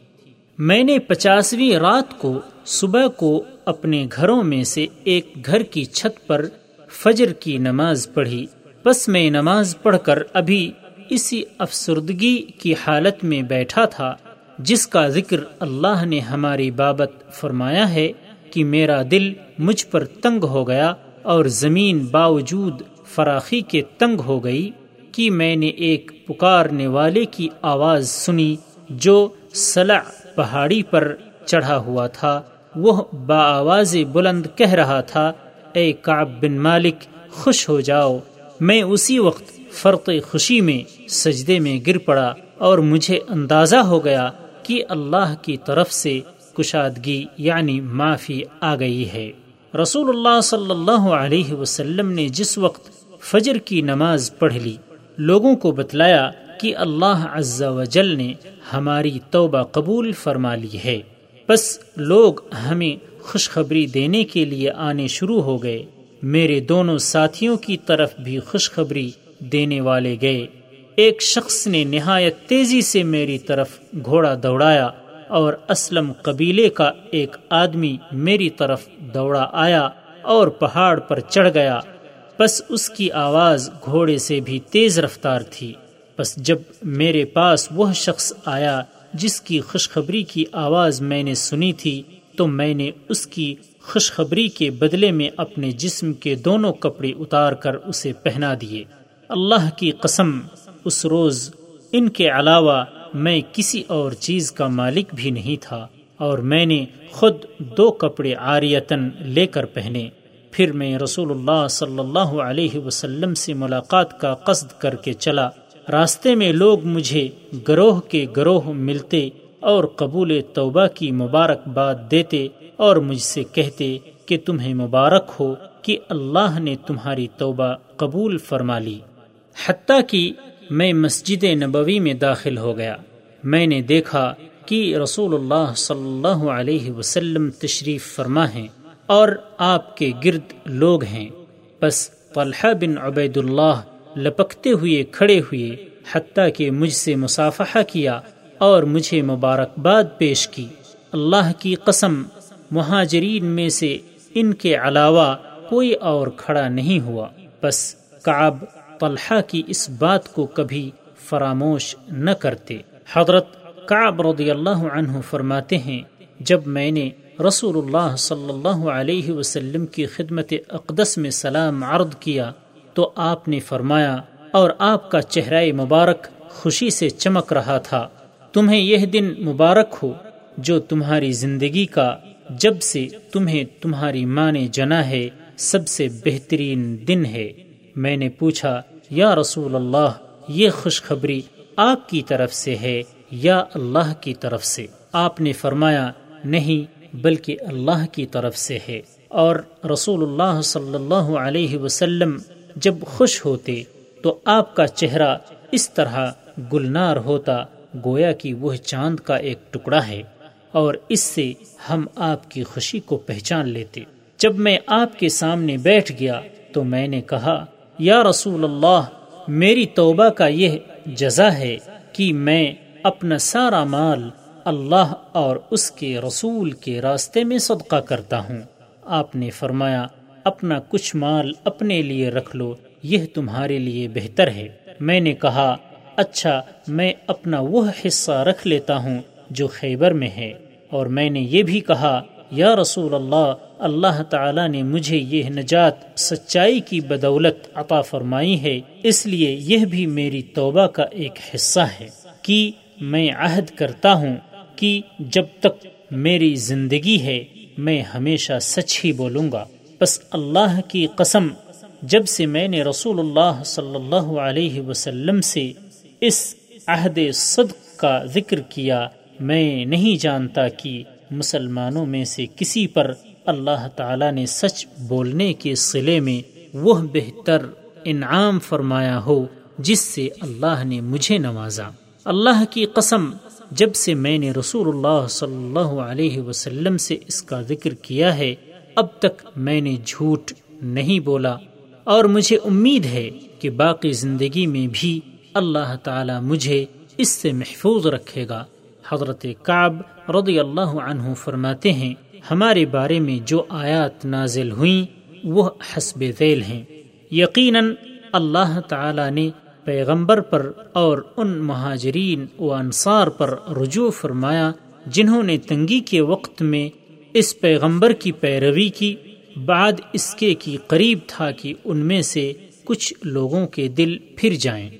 میں نے پچاسویں رات کو صبح کو اپنے گھروں میں سے ایک گھر کی چھت پر فجر کی نماز پڑھی۔ بس میں نماز پڑھ کر ابھی اسی افسردگی کی حالت میں بیٹھا تھا، جس کا ذکر اللہ نے ہماری بابت فرمایا ہے کہ میرا دل مجھ پر تنگ ہو گیا اور زمین باوجود فراخی کے تنگ ہو گئی کہ میں نے ایک پکارنے والے کی آواز سنی جو سلع پہاڑی پر چڑھا ہوا تھا۔ وہ با آواز بلند کہہ رہا تھا، اے کعب بن مالک، خوش ہو جاؤ۔ میں اسی وقت فرق خوشی میں سجدے میں گر پڑا اور مجھے اندازہ ہو گیا کہ اللہ کی طرف سے کشادگی یعنی معافی آ گئی ہے۔ رسول اللہ صلی اللہ علیہ وسلم نے جس وقت فجر کی نماز پڑھ لی، لوگوں کو بتلایا کہ اللہ عز و جل نے ہماری توبہ قبول فرما لی ہے۔ بس لوگ ہمیں خوشخبری دینے کے لیے آنے شروع ہو گئے۔ میرے دونوں ساتھیوں کی طرف بھی خوشخبری دینے والے گئے۔ ایک شخص نے نہایت تیزی سے میری طرف گھوڑا دوڑایا اور اسلم قبیلے کا ایک آدمی میری طرف دوڑا آیا اور پہاڑ پر چڑھ گیا۔ بس اس کی آواز گھوڑے سے بھی تیز رفتار تھی۔ بس جب میرے پاس وہ شخص آیا جس کی خوشخبری کی آواز میں نے سنی تھی تو میں نے اس کی خوشخبری کے بدلے میں اپنے جسم کے دونوں کپڑے اتار کر اسے پہنا دیے۔ اللہ کی قسم، اس روز ان کے علاوہ میں کسی اور چیز کا مالک بھی نہیں تھا اور میں نے خود دو کپڑے آریتن لے کر پہنے۔ پھر میں رسول اللہ صلی اللہ علیہ وسلم سے ملاقات کا قصد کر کے چلا۔ راستے میں لوگ مجھے گروہ کے گروہ ملتے اور قبول توبہ کی مبارکباد دیتے اور مجھ سے کہتے کہ تمہیں مبارک ہو کہ اللہ نے تمہاری توبہ قبول فرما لی۔ حتیٰ کہ میں مسجد نبوی میں داخل ہو گیا۔ میں نے دیکھا کہ رسول اللہ صلی اللہ علیہ وسلم تشریف فرما ہیں اور آپ کے گرد لوگ ہیں۔ بس طلحہ بن عبید اللہ لپکتے ہوئے کھڑے ہوئے، حتیٰ کہ مجھ سے مصافحہ کیا اور مجھے مبارکباد پیش کی۔ اللہ کی قسم، مہاجرین میں سے ان کے علاوہ کوئی اور کھڑا نہیں ہوا۔ بس کعب طلحہ کی اس بات کو کبھی فراموش نہ کرتے۔ حضرت کعب رضی اللہ عنہ فرماتے ہیں، جب میں نے رسول اللہ صلی اللہ علیہ وسلم کی خدمت اقدس میں سلام عرض کیا تو آپ نے فرمایا، اور آپ کا چہرہ مبارک خوشی سے چمک رہا تھا۔ تمہیں یہ دن مبارک ہو جو تمہاری زندگی کا جب سے تمہیں تمہاری ماں نے جنا ہے، سب سے بہترین دن ہے۔ میں نے پوچھا، یا رسول اللہ، یہ خوشخبری آپ کی طرف سے ہے یا اللہ کی طرف سے؟ آپ نے فرمایا، نہیں، بلکہ اللہ کی طرف سے ہے۔ اور رسول اللہ صلی اللہ علیہ وسلم جب خوش ہوتے، تو آپ کا چہرہ اس طرح گلنار ہوتا گویا کہ وہ چاند کا ایک ٹکڑا ہے اور اس سے ہم آپ کی خوشی کو پہچان لیتے۔ جب میں آپ کے سامنے بیٹھ گیا تو میں نے کہا، یا رسول اللہ، میری توبہ کا یہ جزا ہے کہ میں اپنا سارا مال اللہ اور اس کے رسول کے راستے میں صدقہ کرتا ہوں۔ آپ نے فرمایا، اپنا کچھ مال اپنے لیے رکھ لو، یہ تمہارے لیے بہتر ہے۔ میں نے کہا اچھا میں اپنا وہ حصہ رکھ لیتا ہوں جو خیبر میں ہے۔ اور میں نے یہ بھی کہا، یا رسول اللہ اللہ تعالی نے مجھے یہ نجات سچائی کی بدولت عطا فرمائی ہے، اس لیے یہ بھی میری توبہ کا ایک حصہ ہے کہ میں عہد کرتا ہوں کہ جب تک میری زندگی ہے، میں ہمیشہ سچ ہی بولوں گا۔ بس اللہ کی قسم، جب سے میں نے رسول اللہ صلی اللہ علیہ وسلم سے اس عہد صدق کا ذکر کیا میں نہیں جانتا کہ مسلمانوں میں سے کسی پر اللہ تعالی نے سچ بولنے کے صلے میں وہ بہتر انعام فرمایا ہو جس سے اللہ نے مجھے نوازا۔ اللہ کی قسم، جب سے میں نے رسول اللہ صلی اللہ علیہ وسلم سے اس کا ذکر کیا ہے، اب تک میں نے جھوٹ نہیں بولا۔ اور مجھے امید ہے کہ باقی زندگی میں بھی اللہ تعالی مجھے اس سے محفوظ رکھے گا۔ حضرت کعب رضی اللہ عنہ فرماتے ہیں، ہمارے بارے میں جو آیات نازل ہوئیں، وہ حسب ذیل ہیں۔ یقیناً اللہ تعالی نے پیغمبر پر اور ان مہاجرین و انصار پر رجوع فرمایا، جنہوں نے تنگی کے وقت میں اس پیغمبر کی پیروی کی، بعد اس کے کی قریب تھا کہ ان میں سے کچھ لوگوں کے دل پھر جائیں۔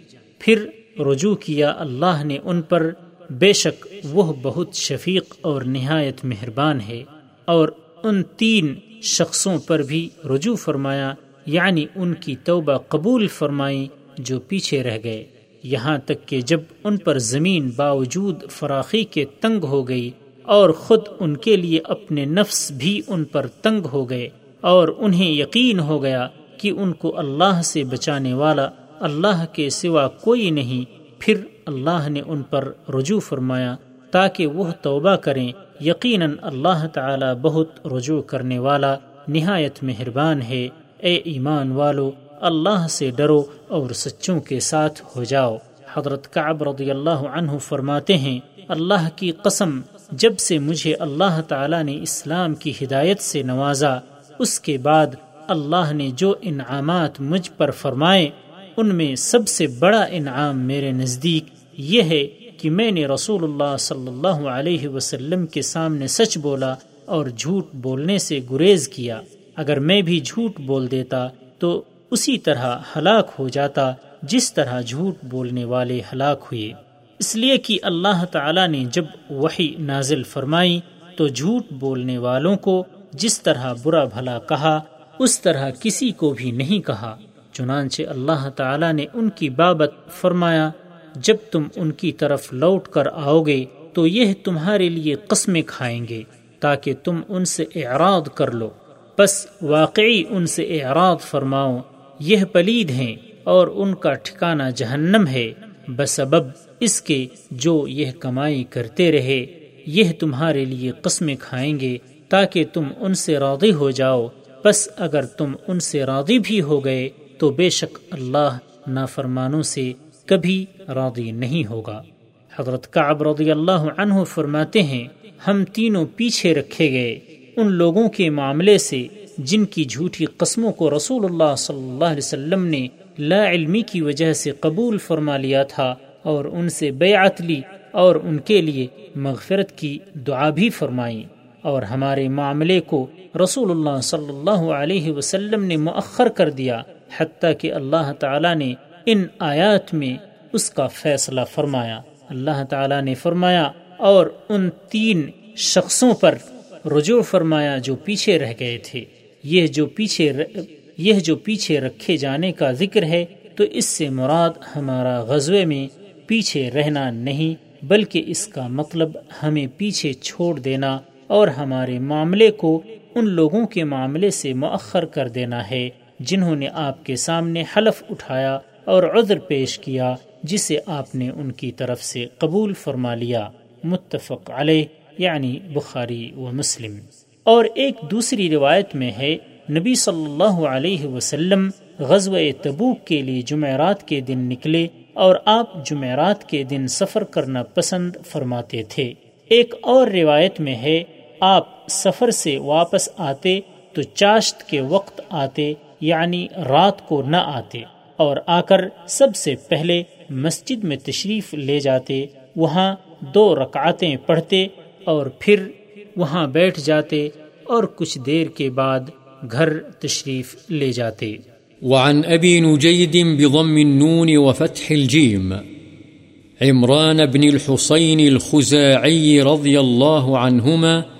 پھر رجوع کیا اللہ نے ان پر، بے شک وہ بہت شفیق اور نہایت مہربان ہے، اور ان تین شخصوں پر بھی رجوع فرمایا یعنی ان کی توبہ قبول فرمائی جو پیچھے رہ گئے۔ یہاں تک کہ جب ان پر زمین باوجود فراخی کے تنگ ہو گئی، اور خود ان کے لیے اپنے نفس بھی ان پر تنگ ہو گئے، اور انہیں یقین ہو گیا کہ ان کو اللہ سے بچانے والا اللہ کے سوا کوئی نہیں۔ پھر اللہ نے ان پر رجوع فرمایا تاکہ وہ توبہ کریں۔ یقیناً اللہ تعالی بہت رجوع کرنے والا نہایت مہربان ہے۔ اے ایمان والو، اللہ سے ڈرو اور سچوں کے ساتھ ہو جاؤ۔ حضرت کعب رضی اللہ عنہ فرماتے ہیں، اللہ کی قسم، جب سے مجھے اللہ تعالی نے اسلام کی ہدایت سے نوازا، اس کے بعد اللہ نے جو انعامات مجھ پر فرمائے ان میں سب سے بڑا انعام میرے نزدیک یہ ہے کہ میں نے رسول اللہ صلی اللہ علیہ وسلم کے سامنے سچ بولا اور جھوٹ بولنے سے گریز کیا۔ اگر میں بھی جھوٹ بول دیتا تو اسی طرح ہلاک ہو جاتا جس طرح جھوٹ بولنے والے ہلاک ہوئے۔ اس لیے کہ اللہ تعالی نے جب وہی نازل فرمائی تو جھوٹ بولنے والوں کو جس طرح برا بھلا کہا، اس طرح کسی کو بھی نہیں کہا۔ چنانچہ اللہ تعالی نے ان کی بابت فرمایا، جب تم ان کی طرف لوٹ کر آؤ گے تو یہ تمہارے لیے قسمیں کھائیں گے تاکہ تم ان سے اعراض کر لو۔ بس واقعی ان سے اعراض فرماؤ، یہ پلید ہیں اور ان کا ٹھکانہ جہنم ہے۔ بسبب اس کے جو یہ کمائی کرتے رہے، یہ تمہارے لیے قسمیں کھائیں گے تاکہ تم ان سے راضی ہو جاؤ۔ بس اگر تم ان سے راضی بھی ہو گئے تو بے شک اللہ نافرمانوں سے کبھی راضی نہیں ہوگا۔ حضرت کعب رضی اللہ عنہ فرماتے ہیں، ہم تینوں پیچھے رکھے گئے۔ ان لوگوں کے معاملے سے، جن کی جھوٹی قسموں کو رسول اللہ صلی اللہ علیہ وسلم نے لا علمی کی وجہ سے قبول فرما لیا تھا اور ان سے بیعت لی اور ان کے لیے مغفرت کی دعا بھی فرمائی اور ہمارے معاملے کو رسول اللہ صلی اللہ علیہ وسلم نے مؤخر کر دیا۔ حتیٰ کہ اللہ تعالی نے ان آیات میں اس کا فیصلہ فرمایا۔ اللہ تعالی نے فرمایا اور ان تین شخصوں پر رجوع فرمایا جو پیچھے رہ گئے تھے۔ یہ جو پیچھے یہ جو پیچھے رکھے جانے کا ذکر ہے، تو اس سے مراد ہمارا غزوے میں پیچھے رہنا نہیں، بلکہ اس کا مطلب ہمیں پیچھے چھوڑ دینا اور ہمارے معاملے کو ان لوگوں کے معاملے سے مؤخر کر دینا ہے۔ جنہوں نے آپ کے سامنے حلف اٹھایا اور عذر پیش کیا، جسے آپ نے ان کی طرف سے قبول فرما لیا۔ متفق علیہ یعنی بخاری و مسلم۔ اور ایک دوسری روایت میں ہے، نبی صلی اللہ علیہ وسلم غزو تبوک کے لیے جمعرات کے دن نکلے اور آپ جمعرات کے دن سفر کرنا پسند فرماتے تھے۔ ایک اور روایت میں ہے، آپ سفر سے واپس آتے تو چاشت کے وقت آتے یعنی رات کو نہ آتے اور آ کر سب سے پہلے مسجد میں تشریف لے جاتے، وہاں دو رکعتیں پڑھتے اور پھر وہاں بیٹھ جاتے اور کچھ دیر کے بعد گھر تشریف لے جاتے۔ وعن ابی نجید بضم النون وفتح الجيم عمران بن الحسين الخزاعي رضي الله عنهما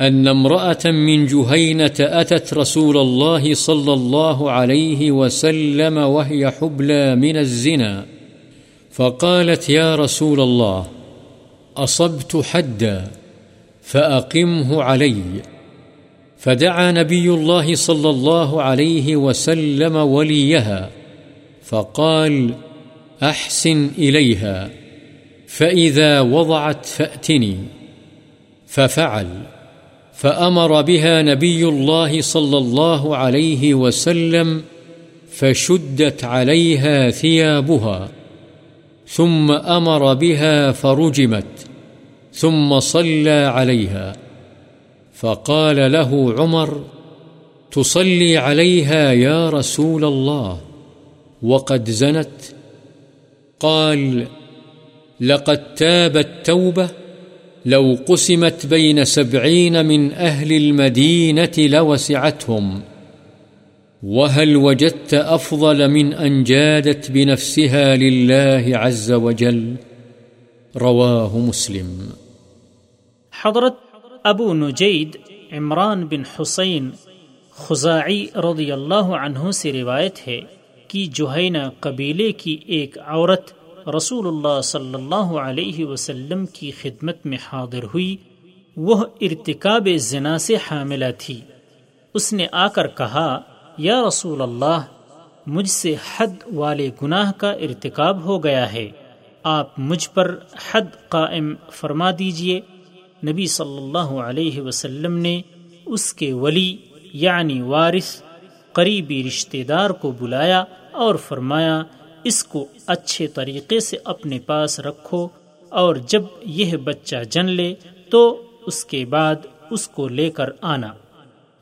أن امرأة من جهينة أتت رسول الله صلى الله عليه وسلم وهي حبلى من الزنا. فقالت يا رسول الله، أصبت حدا فأقمه علي. فدعا نبي الله صلى الله عليه وسلم وليها، فقال أحسن إليها، فإذا وضعت فأتني. ففعل. فأمر بها نبي الله صلى الله عليه وسلم فشدت عليها ثيابها، ثم أمر بها فرجمت، ثم صلى عليها. فقال له عمر تصلي عليها يا رسول الله، وقد زنت. قال لقد تابت توبة لو قسمت بين سبعين من أهل المدينة لوسعتهم. وهل وجدت أفضل من أن جادت بنفسها لله عز وجل؟ رواه مسلم. حضرت ابو نجید عمران بن حسین خزاعی رضی اللہ عنہ سے روایت ہے کہ جوہینہ قبیلے کی ایک عورت رسول اللہ صلی اللہ علیہ وسلم کی خدمت میں حاضر ہوئی، وہ ارتکاب زنا سے حاملہ تھی۔ اس نے آ کر کہا، یا رسول اللہ مجھ سے حد والے گناہ کا ارتکاب ہو گیا ہے۔ آپ مجھ پر حد قائم فرما دیجیے۔ نبی صلی اللہ علیہ وسلم نے اس کے ولی یعنی وارث، قریبی رشتہ دار کو بلایا اور فرمایا اس کو اچھے طریقے سے اپنے پاس رکھو اور جب یہ بچہ جن لے تو اس کے بعد اس کو لے کر آنا۔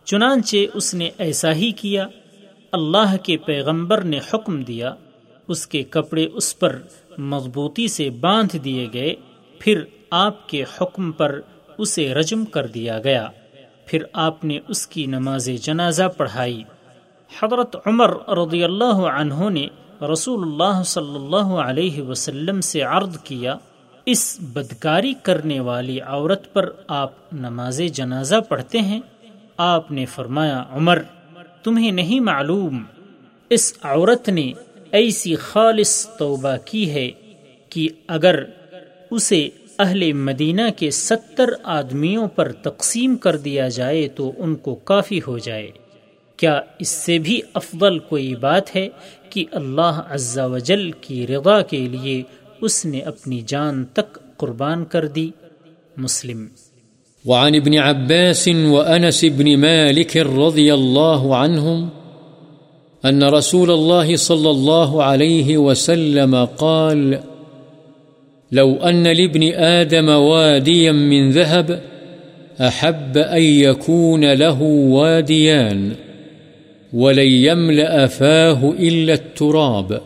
چنانچہ اس نے ایسا ہی کیا۔ اللہ کے پیغمبر نے حکم دیا، اس کے کپڑے اس پر مضبوطی سے باندھ دیے گئے، پھر آپ کے حکم پر اسے رجم کر دیا گیا۔ پھر آپ نے اس کی نماز جنازہ پڑھائی۔ حضرت عمر رضی اللہ عنہ نے رسول اللہ صلی اللہ علیہ وسلم سے عرض کیا، اس بدکاری کرنے والی عورت پر آپ نماز جنازہ پڑھتے ہیں؟ آپ نے فرمایا، عمر، تمہیں نہیں معلوم، اس عورت نے ایسی خالص توبہ کی ہے کہ اگر اسے اہل مدینہ کے ستر آدمیوں پر تقسیم کر دیا جائے تو ان کو کافی ہو جائے۔ کیا اس سے بھی افضل کوئی بات ہے؟ کہ اللہ عز و جل کی رضا کے لیے اس نے اپنی جان تک قربان کر دی۔ مسلم۔ وعن ابن عباس وأنس بن مالك رضي الله عنهم أن رسول الله صلى الله عليه وسلم قال، لو أن لابن آدم واديا من ذهب أحب أن يكون له واديان ولن يملأ فاه إلا التراب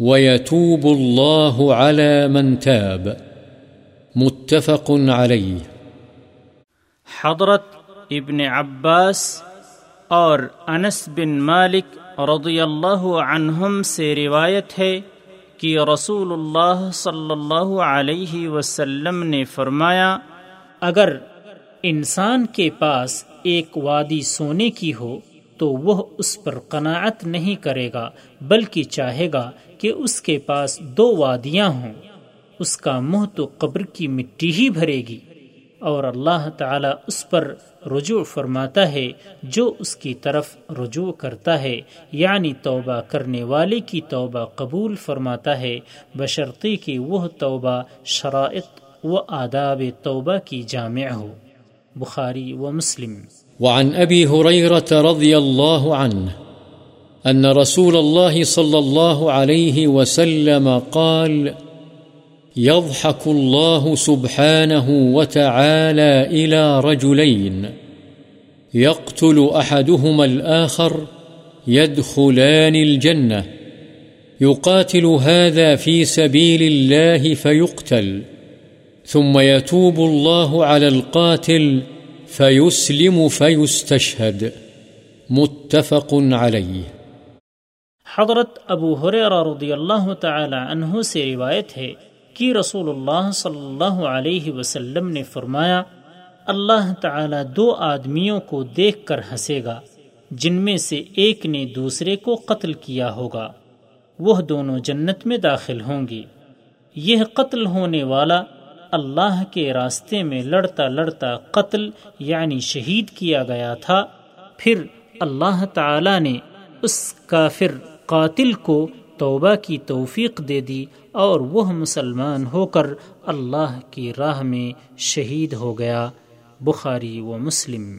ويتوب الله على من تاب متفق عليه حضرت ابن عباس اور انس بن مالک رضی اللہ عنہم سے روایت ہے کہ رسول اللہ صلی اللہ علیہ وسلم نے فرمایا، اگر انسان کے پاس ایک وادی سونے کی ہو تو وہ اس پر قناعت نہیں کرے گا، بلکہ چاہے گا کہ اس کے پاس دو وادیاں ہوں۔ اس کا منہ تو قبر کی مٹی ہی بھرے گی۔ اور اللہ تعالی اس پر رجوع فرماتا ہے، جو اس کی طرف رجوع کرتا ہے یعنی توبہ کرنے والے کی توبہ قبول فرماتا ہے۔ بشرطی کی وہ توبہ شرائط و آداب توبہ کی جامع ہو۔ بخاری و مسلم۔ وعن أبي هريرة رضي الله عنه أن رسول الله صلى الله عليه وسلم قال يضحك الله سبحانه وتعالى إلى رجلين، يقتل أحدهما الآخر، يدخلان الجنة، يقاتل هذا في سبيل الله فيقتل، ثم يتوب الله على القاتل فيسلم فيستشهد متفق عليه۔ حضرت ابو حریرہ رضی اللہ تعالی عنہ سے روایت ہے کہ رسول اللہ صلی اللہ علیہ وسلم نے فرمایا، اللہ تعالی دو آدمیوں کو دیکھ کر ہنسے گا، جن میں سے ایک نے دوسرے کو قتل کیا ہوگا۔ وہ دونوں جنت میں داخل ہوں گی۔ یہ قتل ہونے والا اللہ کے راستے میں لڑتا لڑتا قتل یعنی شہید کیا گیا تھا۔ پھر اللہ تعالی نے اس کافر قاتل کو توبہ کی توفیق دے دی اور وہ مسلمان ہو کر اللہ کی راہ میں شہید ہو گیا۔ بخاری و مسلم۔